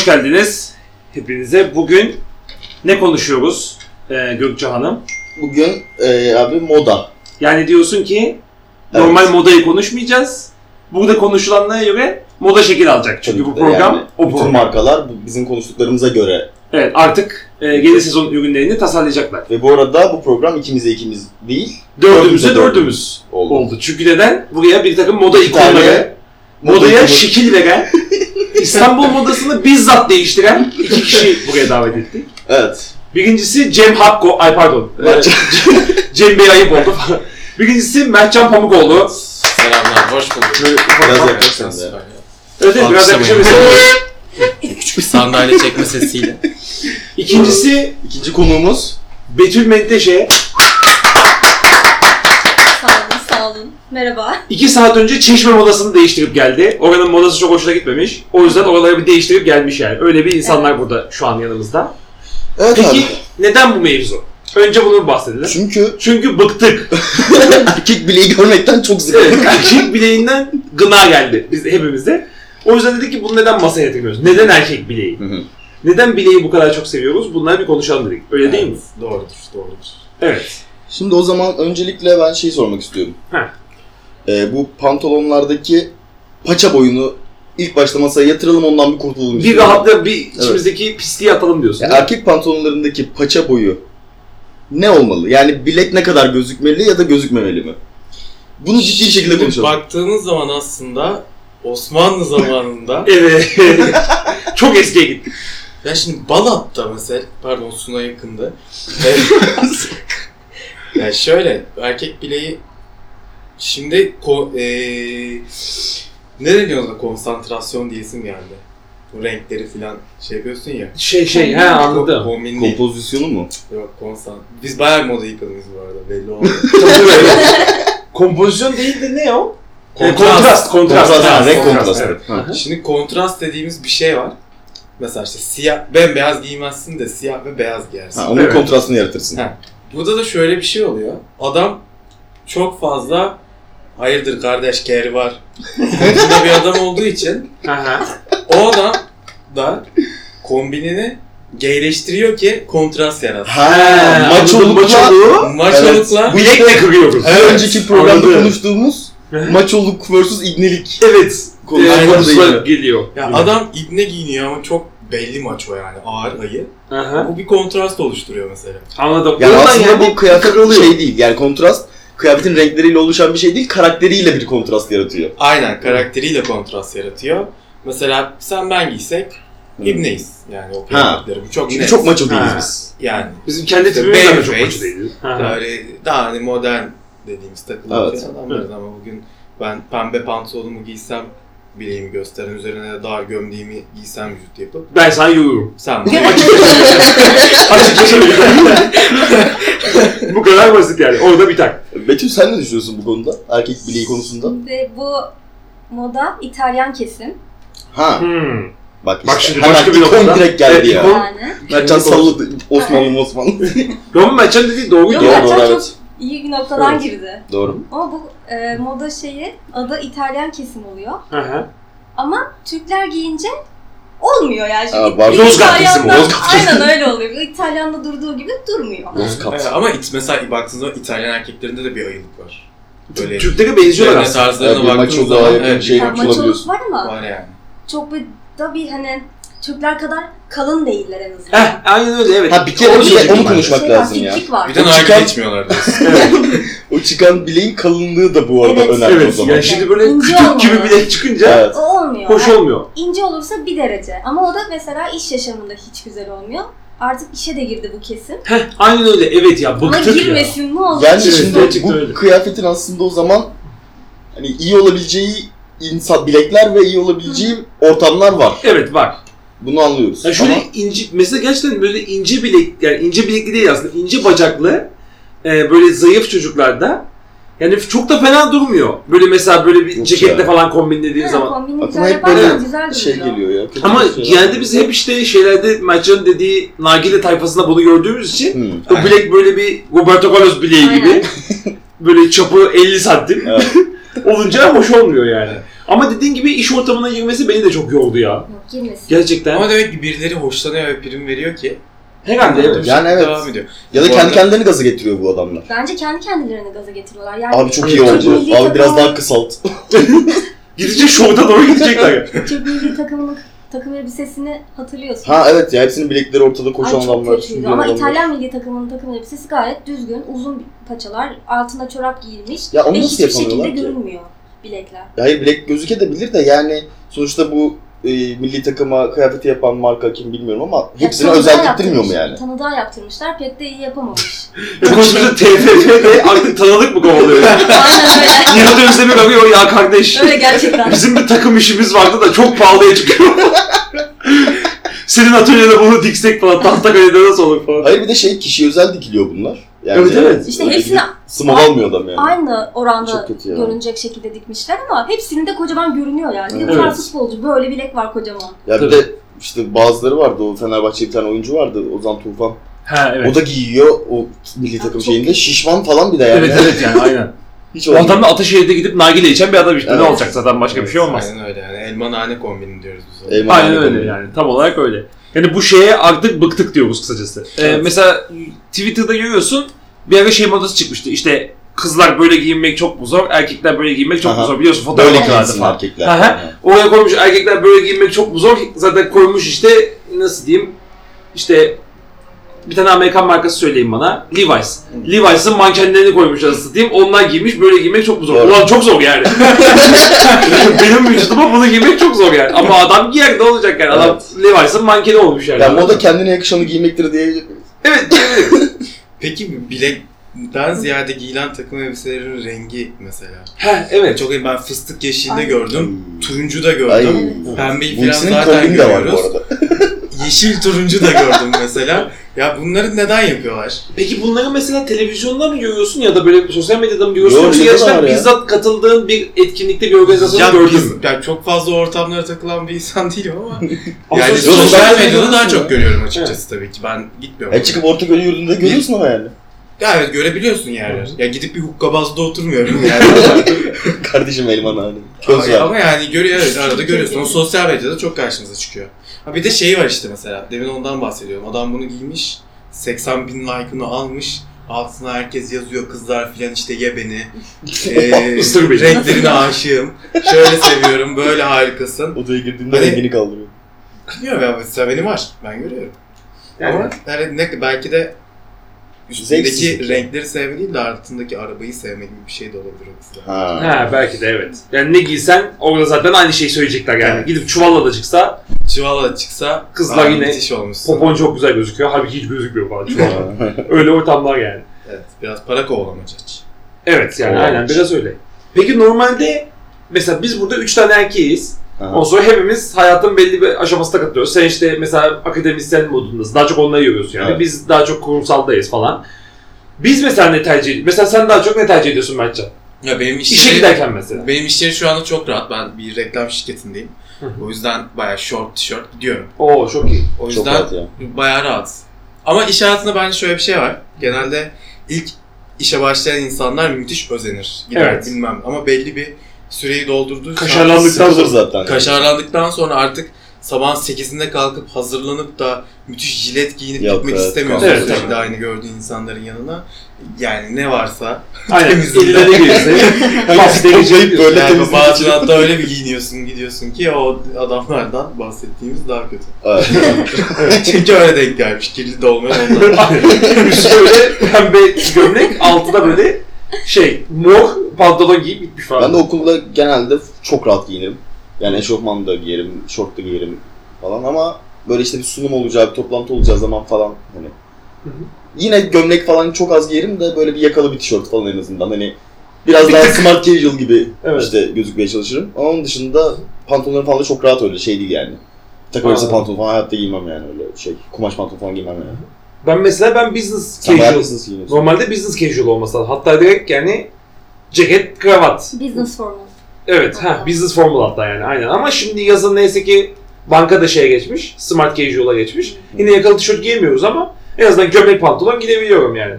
Hoş geldiniz hepinize. Bugün ne konuşuyoruz ee, Gökçe Hanım? Bugün e, abi moda. Yani diyorsun ki Evet. normal modayı konuşmayacağız. Burada konuşulanlara göre moda şekil alacak. Çünkü Tabii bu program yani o bütün program. markalar bizim konuştuklarımıza göre. Evet artık e, yeni sezon ürünlerini tasarlayacaklar. Ve bu arada bu program ikimize ikimiz değil Dördümüze Dördümüze dördümüz oldu. oldu. Çünkü neden? Buraya bir takım moda ikonları, modaya moda- şekil veren, İstanbul modasını bizzat değiştiren iki kişi buraya davet ettik. Evet. Birincisi Cem Hakko, ay pardon. Ee. Cem Bey ayıp oldu falan. Birincisi Mertcan Pamukoğlu. Selamlar, hoş bulduk. Böyle ufak Biraz ufak- yaklaşsın de. Evet, evet biraz Alkışlamayın. yakışabilir. Küçük bir sandalye çekme sesiyle. İkincisi İkinci konuğumuz Betül Menteşe. Sağ olun, sağ olun. Merhaba. iki saat önce Çeşme modasını değiştirip geldi. Oranın modası çok hoşuna gitmemiş. O yüzden oraları bir değiştirip gelmiş yani. Öyle bir insanlar burada şu an yanımızda. Evet Peki abi. neden bu mevzu? Önce bunu bahsedelim. Çünkü Çünkü bıktık. erkek bileği görmekten çok sıkıldım. Evet, erkek bileğinden gına geldi biz hepimize. O yüzden dedik ki bunu neden masaya yatırmıyoruz? Neden erkek bileği? Hı hı. Neden bileği bu kadar çok seviyoruz? Bunları bir konuşalım dedik. Öyle değil mi? Doğrudur, doğrudur. Evet. Şimdi o zaman öncelikle ben şey sormak istiyorum. Heh. Ee, bu pantolonlardaki paça boyunu ilk başta masaya yatıralım ondan bir kurtulalım Bir istiyorum. rahatla bir içimizdeki pisliği atalım diyorsun. Ya değil mi? erkek pantolonlarındaki paça boyu ne olmalı? Yani bilek ne kadar gözükmeli ya da gözükmemeli mi? Bunu ciddi bir şekilde konuşalım. Baktığınız zaman aslında Osmanlı zamanında Evet. çok eskiye gittik. ya şimdi Balat'ta mesela pardon Suna yakındı. Evet. ya şöyle erkek bileği şimdi ko, eee ne deniyor ona konsantrasyon diyesim geldi. Bu renkleri falan şey yapıyorsun ya. Şey şey he anladım. Kombin değil. Kompozisyonu mu? Yok konsan. Biz bayağı moda yıkadınız bu arada belli oldu. Kompozisyon değil de ne o? Kontrast. kontrast. Kontrast. Kontrast, ha, renk kontrast, kontrastı. evet. Şimdi kontrast dediğimiz bir şey var. Mesela işte siyah, bembeyaz giymezsin de siyah ve beyaz giyersin. Ha, onun Evet. kontrastını yaratırsın. Ha. Burada da şöyle bir şey oluyor. Adam çok fazla hayırdır kardeş geri var. Modunda bir adam olduğu için o adam da kombinini geyleştiriyor ki kontrast yaratsın. Ha, He, maçolukla anladım, maçoluğu. Maçolukla Bilekle kırıyoruz. bir önceki programda anladım. konuştuğumuz maçoluk versus ibnelik Evet. konusu Ee, burada konusuna geliyor. ya adam ibne giyiniyor ama çok belli maço yani ağır ayı. Aha. Bu bir kontrast oluşturuyor mesela. Anladım. Yani Oradan aslında bu kıyafet şey değil. Yani kontrast kıyafetin renkleriyle oluşan bir şey değil, karakteriyle bir kontrast yaratıyor. Aynen karakteriyle kontrast yaratıyor. Mesela sen ben giysek ibneyiz yani o kıyafetleri. Bu çok Çünkü net. çok maço değiliz Ha. biz. Yani Bizim kendi İşte tipimizden de çok hoş değiliz. Böyle daha hani modern dediğimiz takılan Evet. adamlarız ama bugün ben pembe pantolonumu giysem bileğimi gösteren üzerine de dar gömleğimi giysem vücut yapıp Ben sana yürüyorum. sen bana Açıkça söylüyorum. bu kadar basit yani. Orada biter. Betül sen ne düşünüyorsun bu konuda? Erkek bileği konusunda? Şimdi bu moda İtalyan kesim. Ha, Hmm. bak işte Bak şimdi hemen başka bir ikon noktada- direkt geldi Evet, ya. ikon- Yani. Mertcan salladı Osmanlı Osmanlı. Roman Merchant dediği doğru Yok, diyor. Doğru, Mertcan doğru, çok iyi bir noktadan Evet. girdi. Doğru. Ama bu e, moda şeyi adı İtalyan kesim oluyor. Aha. Ama Türkler giyince olmuyor yani. Şimdi Ha, var. Yozgat İtalyan'da- Yozgat. Aynen öyle oluyor. İtalyan'da durduğu gibi durmuyor. Yozgat. Ama it, mesela baktığınız zaman İtalyan erkeklerinde de bir ayılık var. Böyle Türklere benziyorlar üzerine aslında. tarzlarına Evet, bir baktığınız maçoluğa zaman yakın evet, şey Yani yapmış maçoluk olabiliyorsun. var ama var yani. çok bir da bir hani Türkler kadar kalın değiller en azından. Heh, aynen öyle evet. Ha bir kere Onu diyecektim onu ben de. konuşmak Şey var, lazım ya. fitlik var. Bir de O nargile çıkan- içmiyorlar. O çıkan bileğin kalınlığı da bu arada Evet. önemli o Evet zaman. yani şimdi böyle İnce kütük gibi bilek çıkınca Evet. O olmuyor. hoş Yani olmuyor. İnce olursa bir derece. Ama o da mesela iş yaşamında hiç güzel olmuyor. Artık işe de girdi bu kesim. Heh, aynen öyle evet ya Ama bıktık ya. girmesin ne olur. Evet, şimdi bu öyle. kıyafetin aslında o zaman hani iyi olabileceği insan bilekler ve iyi olabileceği ortamlar var. Evet var. Bunu anlıyoruz. Ya şöyle Ama ince, mesela gerçekten böyle ince bilek, yani ince bilekli değil aslında, ince bacaklı, e, böyle zayıf çocuklarda yani çok da fena durmuyor. Böyle mesela böyle bir Yok ceketle ya. falan kombinlediğin Ha, zaman. aklıma güzel hep böyle yaparsan güzel şey duruyor. geliyor ya. kötü Ama genelde biz hep işte şeylerde Mertcan'ın dediği nargile tayfasında bunu gördüğümüz için Hmm. o bilek böyle bir Roberto Carlos bileği Aynen. gibi böyle çapı 50 santim Evet. olunca hoş olmuyor yani. Ama dediğin gibi iş ortamına girmesi beni de çok yordu ya. Yok girmesin. Gerçekten. Ama demek ki birileri hoşlanıyor ve prim veriyor ki Herhalde evet. bu Yani evet. devam ediyor. Ya da Bu kendi arada- kendilerini gaza getiriyor bu adamlar. Bence kendi kendilerini gaza getiriyorlar. Yani Abi çok iyi oldu. milli Abi biraz daha kısalt. Gidince şovda doğru gidecekler. Türk milli takımının takım elbisesini hatırlıyorsun. Ha evet ya hepsinin bilekleri ortada koşan çok adamlar. kötüydü süzülen ama adamlar. İtalyan milli takımının takım elbisesi gayet düzgün, uzun paçalar, altına çorap giyilmiş Ya onu ve nasıl hiçbir şekilde yapamıyorlar ki? görünmüyor bilekler. Ya Hayır bilek gözükebilir de yani sonuçta bu e, milli takıma kıyafeti yapan marka kim bilmiyorum ama hepsine Tanıdığa özel diktirmiyor mu yaptırmış- yani? Tanıdığa yaptırmışlar pek de iyi yapamamış. Koskoca TFF'de artık tanıdık mı kovalıyor? Aynen öyle. Nihat Özdemir arıyor ya kardeş. Öyle gerçekten. Bizim bir takım işimiz vardı da çok pahalıya çıkıyor. Senin atölyede bunu diksek falan Tahtakale'de nasıl olur falan. Hayır bir de şey kişi özel dikiliyor bunlar. Yani Evet, evet. İşte öyle hepsini gidip Sımav almıyor adam yani. aynı oranda ya. görünecek şekilde dikmişler ama hepsinin de kocaman görünüyor yani. Bir de Evet. bunlar futbolcu böyle bilek var kocaman. Ya bir Tabii. de işte bazıları vardı o Fenerbahçe'de bir tane oyuncu vardı Ozan Tufan. Ha O da giyiyor o milli Ya, takım şeyinde kötü. şişman falan bir de yani. Evet evet yani aynen. Hiç O adam da Ataşehir'de gidip nargile içen bir adam işte. Ne Evet. olacak zaten başka bir şey olmaz. Aynen öyle yani. Elma nane kombini diyoruz biz ona. Elma Aynen öyle kombini. yani. Tam olarak öyle. Yani bu şeye artık bıktık diyoruz kısacası. Ee, Evet. mesela Twitter'da görüyorsun bir ara şey modası çıkmıştı. İşte kızlar böyle giyinmek çok mu zor, erkekler böyle giyinmek çok mu zor biliyorsun fotoğraflarda falan. erkekler. Aha. Yani. Oraya koymuş erkekler böyle giyinmek çok mu zor? Zaten koymuş işte nasıl diyeyim işte bir tane Amerikan markası söyleyeyim bana. Levi's. Levi's'ın mankenlerini koymuş anasını satayım. Onlar giymiş böyle giymek çok mu zor? Doğru. Ulan çok zor yani. Benim vücuduma bunu giymek çok zor yani. Ama adam giyer ne olacak yani? Adam Levi's'ın mankeni olmuş yani. Ya moda kendine yakışanı giymektir diye Evet diyebilirim. Peki bilekten ziyade giyilen takım elbiselerin rengi mesela. ha evet. Çok iyi. Ben fıstık yeşilde Ay. gördüm. Turuncu da gördüm. Ay. Pembeyi falan zaten var bu görüyoruz. arada. Yeşil turuncu da gördüm mesela. Ya bunları neden yapıyorlar? Peki bunları mesela televizyonda mı görüyorsun ya da böyle sosyal medyada mı görüyorsun? Yo, Yoksa şeyde gerçekten var ya. bizzat katıldığın bir etkinlikte bir organizasyonu Ya, gördün biz- mü? ya çok fazla ortamlara takılan bir insan değilim ama yani sosyal sosyal medyada medyada daha çok görüyorum açıkçası tabii ki. Ben gitmiyorum. E çıkıp Ortaköy yurdunda görüyorsun ama yani. Ya evet görebiliyorsun yerler. Ya gidip bir hukkabazda oturmuyorum yani. Kardeşim Elman abi. Köz ama, var. ama yani görüyor evet arada görüyorsun. O sosyal medyada çok karşımıza çıkıyor. Ha bir de şey var işte mesela. Demin ondan bahsediyorum. Adam bunu giymiş. 80 bin like'ını almış. Altına herkes yazıyor kızlar filan işte ye beni. Ee, Isır beni. renklerine aşığım. Şöyle seviyorum. Böyle harikasın. Odaya girdiğinde Hani- rengini kaldırıyor. Bilmiyorum ya mesela benim var. Ben görüyorum. Yani- Ama yani ne, belki de üstündeki Zevksizlik. renkleri sevme değil de altındaki arabayı sevme gibi bir şey de olabilir o. Ha. Ha belki de evet. Yani ne giysen orada zaten aynı şeyi söyleyecekler yani. Evet. Gidip çuvalla da çıksa Çuvala çıksa Kızlar "Aa, yine müthiş olmuşsun. popon çok güzel gözüküyor. Halbuki hiç gözükmüyor falan çuvalla. Öyle ortamlar yani. Evet, biraz para kovalamaca. Evet yani Oo. aynen biraz öyle. Peki normalde mesela biz burada üç tane erkeğiz. Aha. Ondan sonra hepimiz hayatın belli bir aşamasına katılıyoruz. Sen işte mesela akademisyen modundasın. Daha çok onları görüyorsun yani. Evet. Biz daha çok kurumsaldayız falan. Biz mesela ne tercih ediyoruz? Mesela sen daha çok ne tercih ediyorsun Mertcan? Ya benim İşe işleri, giderken mesela. benim işleri şu anda çok rahat. Ben bir reklam şirketindeyim. O yüzden bayağı short tişört gidiyorum. Oo çok iyi. O Çok yüzden rahat ya. bayağı rahat. Ama iş hayatında bence şöyle bir şey var. Genelde ilk işe başlayan insanlar müthiş özenir. Gider Evet. bilmem ama belli bir süreyi doldurduğu Kaşarlandıktan sonra. zaten. Kaşarlandıktan sonra artık sabah 8'inde kalkıp hazırlanıp da müthiş jilet giyinip Yok, gitmek evet, istemiyorsun evet, sürekli evet. aynı gördüğün insanların yanına. Yani ne varsa. Aynen. Eline ne gelirse. Toplayıp böyle yani bazen hatta öyle bir giyiniyorsun gidiyorsun ki o adamlardan bahsettiğimiz daha kötü. Evet. Çünkü öyle denk gelmiş. Kirli de olmayan onlar. Üstü böyle pembe gömlek, altına böyle şey mor pantolon giyip gitmiş falan. ben de okulda genelde çok rahat giyinirim. Yani eşofman da giyerim, şort da giyerim falan ama böyle işte bir sunum olacağı, bir toplantı olacağı zaman falan hani Hı hı. yine gömlek falan çok az giyerim de böyle bir yakalı bir tişört falan en azından hani biraz Bir daha tık. smart casual gibi Evet. işte gözükmeye çalışırım. Ama onun dışında pantolonlarım falan da çok rahat öyle şey değil yani. Takım elbise pantolon falan hayatta giymem yani öyle şey. Kumaş pantolon falan giymem yani. Ben mesela ben business Sen bayağı casual. business giyiniyorsun. Normalde business casual olması lazım. Hatta direkt yani ceket, kravat. Business formal. Evet, ha business formal hatta yani aynen. Ama şimdi yazın neyse ki banka da şeye geçmiş, smart casual'a geçmiş. Yine yakalı tişört giyemiyoruz ama en azından gömlek pantolon giyebiliyorum yani.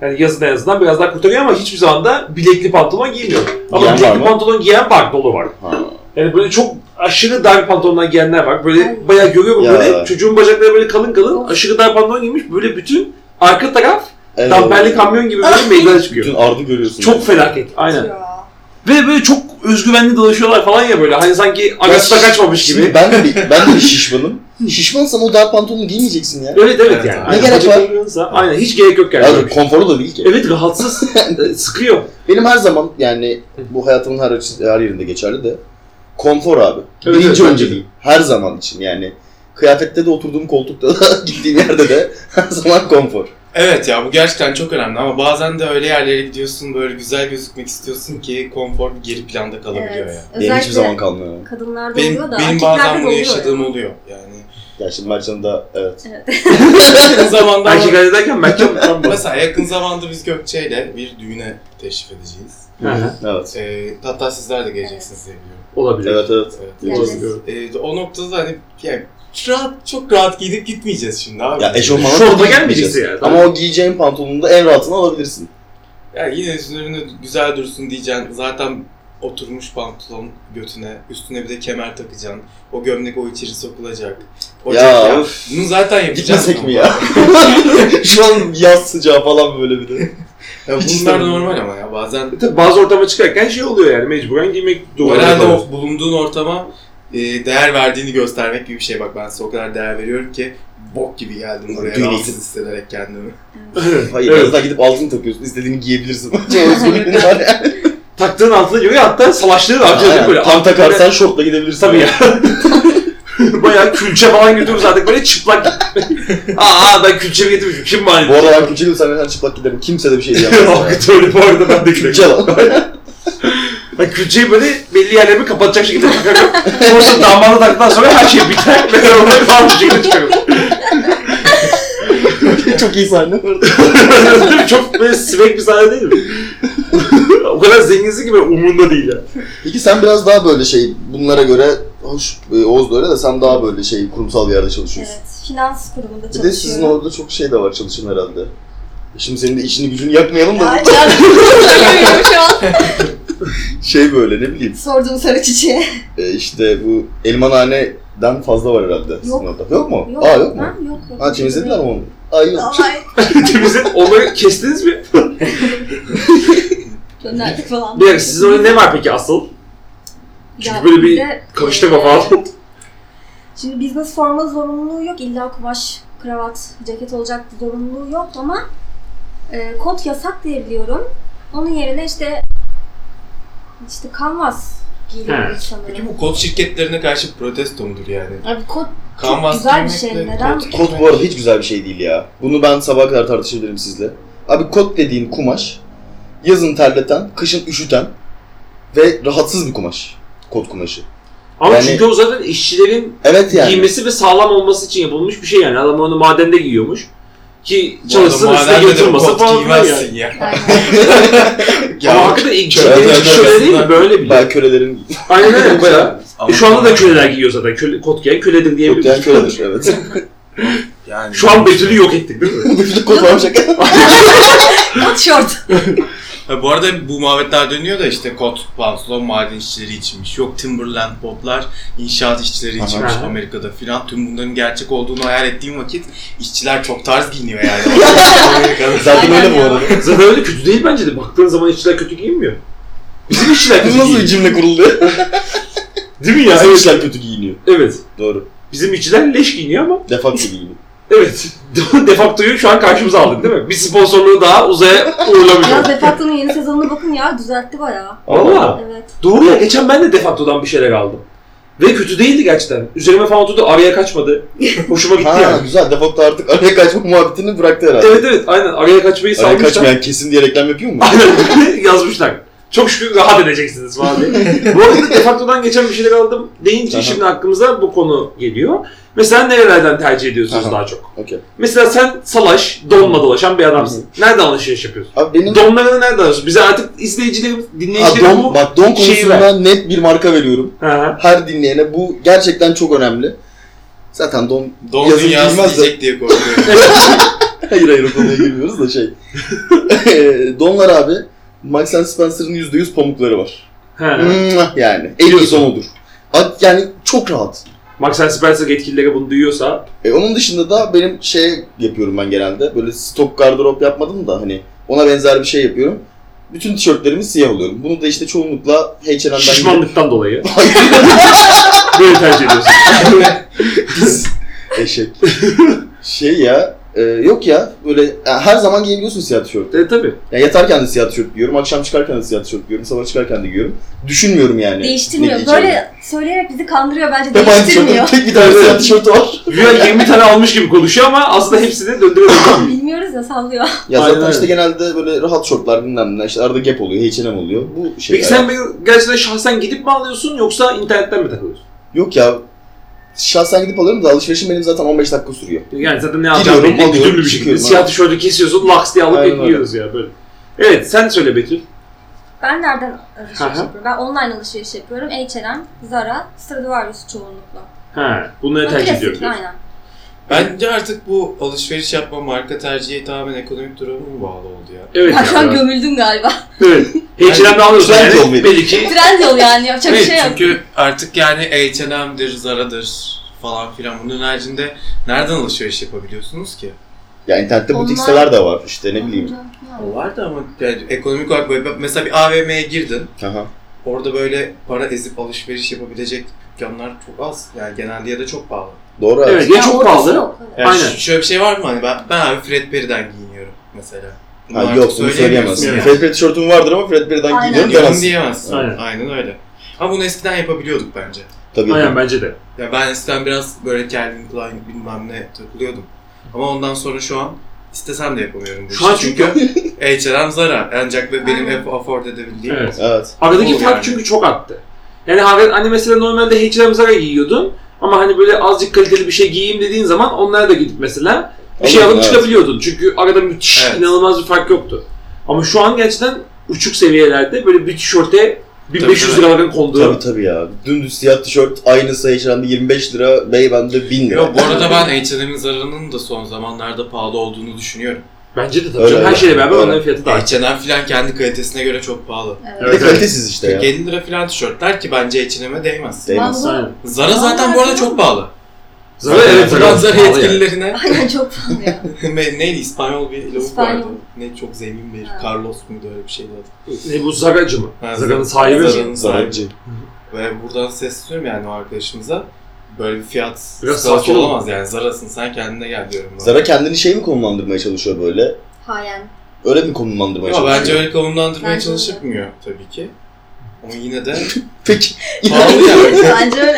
Yani yazın en azından biraz daha kurtarıyor ama hiçbir zaman da bilekli pantolon giymiyorum. Ama Giyen var bilekli mı? pantolon giyen var, dolu var. Ha. Yani böyle çok aşırı dar pantolonlar giyenler var. Böyle Ay. bayağı görüyorum Ya. böyle çocuğun bacakları böyle kalın kalın aşırı dar pantolon giymiş. Böyle bütün arka taraf Evet. damperli kamyon gibi böyle meydana çıkıyor. Bütün ardı görüyorsun. Çok felaket. Aynen. Ya. Ve böyle çok özgüvenli dolaşıyorlar falan ya böyle. Hani sanki Ya kaçmamış Şimdi gibi. ben de bir, ben de bir şişmanım. Şişmansan o dar pantolonu giymeyeceksin ya. Evet evet yani. Ne gerek var? Aynen hiç gerek yok yani. Ya konforu da değil ki. Evet rahatsız. e, Sıkıyor. Benim her zaman yani bu hayatımın her, açı- her yerinde geçerli de konfor abi. Evet, Birinci evet, önceliğim. Her zaman için yani. Kıyafette de oturduğum koltukta da gittiğim yerde de her zaman konfor. Evet ya bu gerçekten çok önemli ama bazen de öyle yerlere gidiyorsun böyle güzel gözükmek istiyorsun ki konfor geri planda kalabiliyor Evet. ya. Benim hiçbir zaman kalmıyor. kadınlarda Benim, oluyor da benim bazen bunu yaşadığım ya. oluyor yani. Ya şimdi Mertcan'ın da evet. yakın zamanda Erkek ederken ben çok ben bu. mesela yakın zamanda biz Gökçe'yle bir düğüne teşrif edeceğiz. Hı. Evet. Ee, hatta sizler de geleceksiniz diye biliyorum. Olabilir. Evet evet. Evet. Geleceğiz. Ee, o noktada hani yani rahat, çok rahat giyinip gitmeyeceğiz şimdi abi. Ya eşofmana Şorta gitmeyeceğiz. yani. Ama o giyeceğin pantolonun da en rahatını alabilirsin. Yani yine üzerine güzel dursun diyeceksin. Zaten oturmuş pantolon götüne, üstüne bir de kemer takacaksın. O gömlek o içeri sokulacak. O Ya, of. Bunu zaten yapacağız. Gitmesek mi ya? Şu an yaz sıcağı falan böyle bir de. Ya bunlar normal ama ya bazen E Tabii bazı ortama çıkarken şey oluyor yani mecburen giymek durumunda herhalde o bulunduğun ortama e, değer verdiğini göstermek gibi bir şey. Bak ben size o kadar değer veriyorum ki bok gibi geldim buraya Düğüne rahatsız hissederek kendimi. Hayır Evet. biraz daha gidip altını takıyorsun. İstediğini giyebilirsin. Çok özgürlüğün var yani. Taktığın altına göre hatta savaşlığı da harcıyor böyle. Tam takarsan şortla gidebilirsin. Tabii ya. Bayağı külçe falan götürürüz artık böyle çıplak. aa ben külçe getirmişim. Kim var? Bu arada ben külçe gibi sen çıplak giderim. Kimse de bir şey diyemez. yani. Öyle bu arada ben de Külçe lan. Ben külçeyi böyle belli yerlerimi kapatacak şekilde takarım. Sonrasında damadı taktıktan sonra her şey biter. Ve ben onları falan bir şekilde çıkarım. Çok iyi sahne vardı. Değil mi? Çok böyle svek bir sahne değil mi? o kadar zenginsin ki böyle umurunda değil ya. Peki sen biraz daha böyle şey bunlara göre hoş e, Oğuz da öyle de sen daha böyle şey kurumsal bir yerde çalışıyorsun. Evet, finans kurumunda Bir çalışıyorum. de sizin orada çok şey de var çalışan herhalde. Şimdi senin de işini gücünü yakmayalım da Ya söylemiyorum şu an. şey böyle ne bileyim Sorduğum sarı çiçeğe. e, işte bu elmanhaneden fazla var herhalde Yok. orada. Yok mu? Yok, Aa yok mu? Ha, yok, yok. Ha temizlediler mi onu? Aa yok. Ay, Temizle, onları kestiniz mi? gönderdik falan. Bir dakika sizin orada ne var peki asıl? Çünkü böyle bir bizde, Karıştırma e, falan. Şimdi business forma zorunluluğu yok. İlla kumaş, kravat, ceket olacak zorunluluğu yok ama e, kot yasak diye biliyorum. Onun yerine işte işte kanvas giyiliyor sanırım. Peki bu kod şirketlerine karşı protesto mudur yani? Abi kot Kanvas güzel bir şey. Neden? kot Kot bu arada hiç güzel bir şey değil ya. Bunu ben sabaha kadar tartışabilirim sizle. Abi kot dediğin kumaş yazın terleten, kışın üşüten ve rahatsız bir kumaş. Kot kumaşı. Ama Yani- çünkü o zaten işçilerin Evet yani. giymesi ve sağlam olması için yapılmış bir şey yani. Adam onu madende giyiyormuş. Ki çalışsın üstüne kot falan filan yani. giymezsin ya. Aynen. Ama hakikaten ilk köleler şöyle değil mi? Böyle bile. Ben kölelerin Aynen öyle bayağı. E şu anda da köleler giyiyor zaten. Köle, kot giyen köledir kot diyebiliriz. diyen köledir evet. Yani Şu an Betül'ü yok ettik değil mi? Bir de kot var şaka. kot şort. Ha, bu arada bu muhabbetler dönüyor da işte kot, pantolon maden işçileri içinmiş. Yok Timberland botlar inşaat işçileri Aha. içinmiş Aha. Amerika'da filan. Tüm bunların gerçek olduğunu hayal ettiğim vakit işçiler çok tarz giyiniyor yani. Amerika'da. Zaten Aynen öyle bu ya. arada. Zaten öyle kötü değil bence de. Baktığın zaman işçiler kötü giyinmiyor. Bizim işçiler Bu kötü nasıl bir giyiniyor. cümle kuruldu? Değil mi ya? Bizim Evet. işler kötü giyiniyor. evet. Doğru. Bizim işçiler leş giyiniyor ama Defakto giyiniyor. Evet. Defaktoyu şu an karşımıza aldık değil mi? Bir sponsorluğu daha uzaya Ya uğurlamayacağız. Defacto'nun yeni sezonuna bakın ya düzeltti bayağı. Valla. Evet. Doğru ya geçen ben de Defakto'dan bir şeyler aldım. Ve kötü değildi gerçekten. Üzerime falan oturdu araya kaçmadı. Hoşuma gitti Ha yani. güzel. Defakto artık araya kaçma muhabbetini bıraktı herhalde. Evet evet aynen araya kaçmayı Araya salmışlar. kaçmayan kesin diye reklam yapıyor mu? Aynen yazmışlar. Çok şükür rahat edeceksiniz falan diye. bu arada Defakto'dan geçen bir şeyler aldım deyince Aha. şimdi aklımıza bu konu geliyor. Mesela nerelerden tercih ediyorsunuz Aha. daha çok? Okey. Mesela sen salaş, donla dolaşan bir adamsın. Nereden alışveriş yapıyorsun? Abi benim Donlarını nereden alıyorsun? Bize artık izleyicilerimiz, Ha, dinleyicilerimiz don, bu... bak don şeyi konusunda net bir marka veriyorum. Ha. Her dinleyene bu gerçekten çok önemli. Zaten don... Don Yazın giymez de- diye korkuyorum. hayır hayır o konuya girmiyoruz da şey. Donlar abi Max Spencer'ın %100 pamukları var. Mwah yani. En iyi Diyorsun. son odur. At- Yani çok rahat. Max Spencer yetkilileri bunu duyuyorsa E, onun dışında da benim şey yapıyorum ben genelde. Böyle stok gardırop yapmadım da hani ona benzer bir şey yapıyorum. Bütün tişörtlerimi siyah alıyorum. Bunu da işte çoğunlukla H&M'den şişmanlıktan dolayı böyle tercih ediyorsun. Eşek. şey ya, e, yok ya böyle e, her zaman giyebiliyorsun siyah tişört. E tabi. Yani yatarken de siyah tişört giyiyorum, akşam çıkarken de siyah tişört giyiyorum, sabah çıkarken de giyiyorum. Düşünmüyorum yani. Değiştirmiyor. ne giyeceğimi. Böyle söyleyerek bizi kandırıyor bence. Hep aynı Değiştirmiyor. tişörtün tek bir tane siyah tişörtü var. Güya 20 tane almış gibi konuşuyor ama aslında hepsini döndüremiyor. Bilmiyoruz ya sallıyor. Ya Aynen zaten işte öyle. genelde böyle rahat şortlar bilmem ne, işte arada gap oluyor, H&M oluyor. Bu şey. Peki sen bir- gerçekten şahsen gidip mi alıyorsun yoksa internetten mi takılıyorsun? Yok ya, şahsen gidip alıyorum da alışverişim benim zaten 15 dakika sürüyor. Yani zaten ne alacağını Gidiyorum, belli alıyorum, güdümlü bir şekilde. çıkıyorum, Siyah tişörtü kesiyorsun, laks diye alıp Aynen öyle. ekliyoruz ya böyle. Evet sen söyle Betül. Ben nereden alışveriş yapıyorum? Ben online alışveriş yapıyorum. H&M, Zara, Stradivarius çoğunlukla. He, bunları tercih Klasik, ediyorum. diyorsun. Aynen. Bence artık bu alışveriş yapma, marka tercihi tamamen ekonomik duruma mı bağlı oldu ya? Evet Ben şu an gömüldüm galiba. Evet. H&M'den alıyorsun Trend yol yani. benim. Belli ki Trend yol yani yapacak bir Evet şey yok. çünkü artık yani H&M'dir, Zara'dır falan filan bunun haricinde nereden alışveriş yapabiliyorsunuz ki? Ya internette butik Onlar- siteler de var işte ne bileyim. O var da ama yani ekonomik olarak böyle mesela bir AVM'ye girdin. Aha. Orada böyle para ezip alışveriş yapabilecek dükkanlar çok az. Yani genelde ya da çok pahalı. Doğru evet. Evet ya Yani çok pahalı. yok, evet. Yani Aynen. ş- şöyle bir şey var mı hani ben, ben abi Fred Perry'den giyiniyorum mesela. Bunu Ha, yok bunu söyleyemezsin. yani. Fred Perry tişörtüm vardır ama Fred Perry'den Aynen. giyiniyorum Yorum demezsin. diyemezsin. Aynen. Aynen. öyle. Ama bunu eskiden yapabiliyorduk bence. Tabii. Aynen bence de. Ya ben eskiden biraz böyle Calvin Klein bilmem ne takılıyordum. Ama ondan sonra şu an istesem de yapamıyorum bu Şu an çünkü H&M Zara ancak ve benim hep afford edebildiğim. Evet. Evet. Aradaki Olur fark yani. çünkü çok arttı. Yani hani hani mesela normalde H&M Zara giyiyordun ama hani böyle azıcık kaliteli bir şey giyeyim dediğin zaman onlara da gidip mesela bir şey alıp evet. çıkabiliyordun. Çünkü arada müthiş Evet. inanılmaz bir fark yoktu. Ama şu an gerçekten uçuk seviyelerde böyle bir tişörte 1500 Tabii, liraların konduğu. Tabii tabii ya. Dümdüz siyah tişört aynısı H&M'de 25 lira, Beymen'de 1000 lira. Yok bu arada ben H&M'in Zara'nın da son zamanlarda pahalı olduğunu düşünüyorum. Bence de tabii. Öyle. Her şeyle beraber onların fiyatı da arttı. H&M filan kendi kalitesine göre çok pahalı. Evet. Bir de Evet, kalitesiz işte ya. 50 lira filan tişörtler ki bence H&M'e değmez. Değmez. Zara zaten bu arada çok pahalı. Zara evet yani. yetkililerine Aynen çok pahalı ya. Ne- neydi İspanyol bir lavuk İspanyol. vardı. Ne çok zengin bir Ha. Carlos muydu öyle bir şeydi adı. Ne bu Zaracı mı? Ha, Zara'nın Zara- sahibi mi? Zara'nın sahibi. Ve buradan sesleniyorum yani o arkadaşımıza. Böyle bir fiyat Biraz sakin ol. olamaz yani. Zara'sın sen kendine gel diyorum. ben. Zara kendini şey mi konumlandırmaya çalışıyor böyle? Hayen. Öyle mi konumlandırmaya Ama çalışıyor? bence öyle konumlandırmaya Bence çalışılmıyor tabii ki. Ama yine de Peki. pahalı yani. Bence öyle.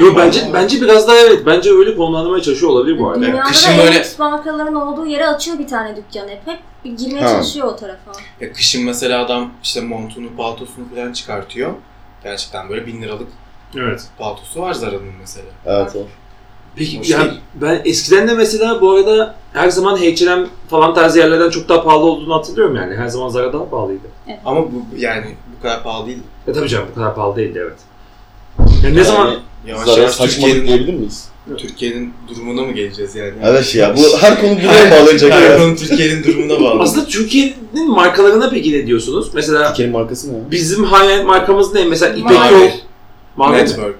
Yok bence bence biraz daha evet. Bence öyle konumlandırmaya çalışıyor olabilir bu arada. Dünyada kışın da böyle- lüks markaların olduğu yere açıyor bir tane dükkan hep. Hep bir girmeye Ha. çalışıyor o tarafa. Ya kışın mesela adam işte montunu, paltosunu falan çıkartıyor. Gerçekten böyle bin liralık Evet. paltosu var Zara'nın mesela. Evet o. Peki Hoş yani değil. ben eskiden de mesela bu arada her zaman H&M falan tarzı yerlerden çok daha pahalı olduğunu hatırlıyorum yani. Her zaman Zara daha pahalıydı. Ama bu yani bu kadar pahalı değil. E tabii canım bu kadar pahalı değildi evet. Yani ne zaman Yavaş Zara yavaş saçmalık Türkiye'nin diyebilir miyiz? Türkiye'nin durumuna mı geleceğiz yani? Evet ya bu her konu buraya bağlanacak Her ya. konu Türkiye'nin durumuna bağlı. aslında Türkiye'nin markalarına peki ne diyorsunuz? Mesela Türkiye'nin markası ne ya? bizim high markamız ne? Mesela İpek Mavi. Yol. Mavi mi? Network.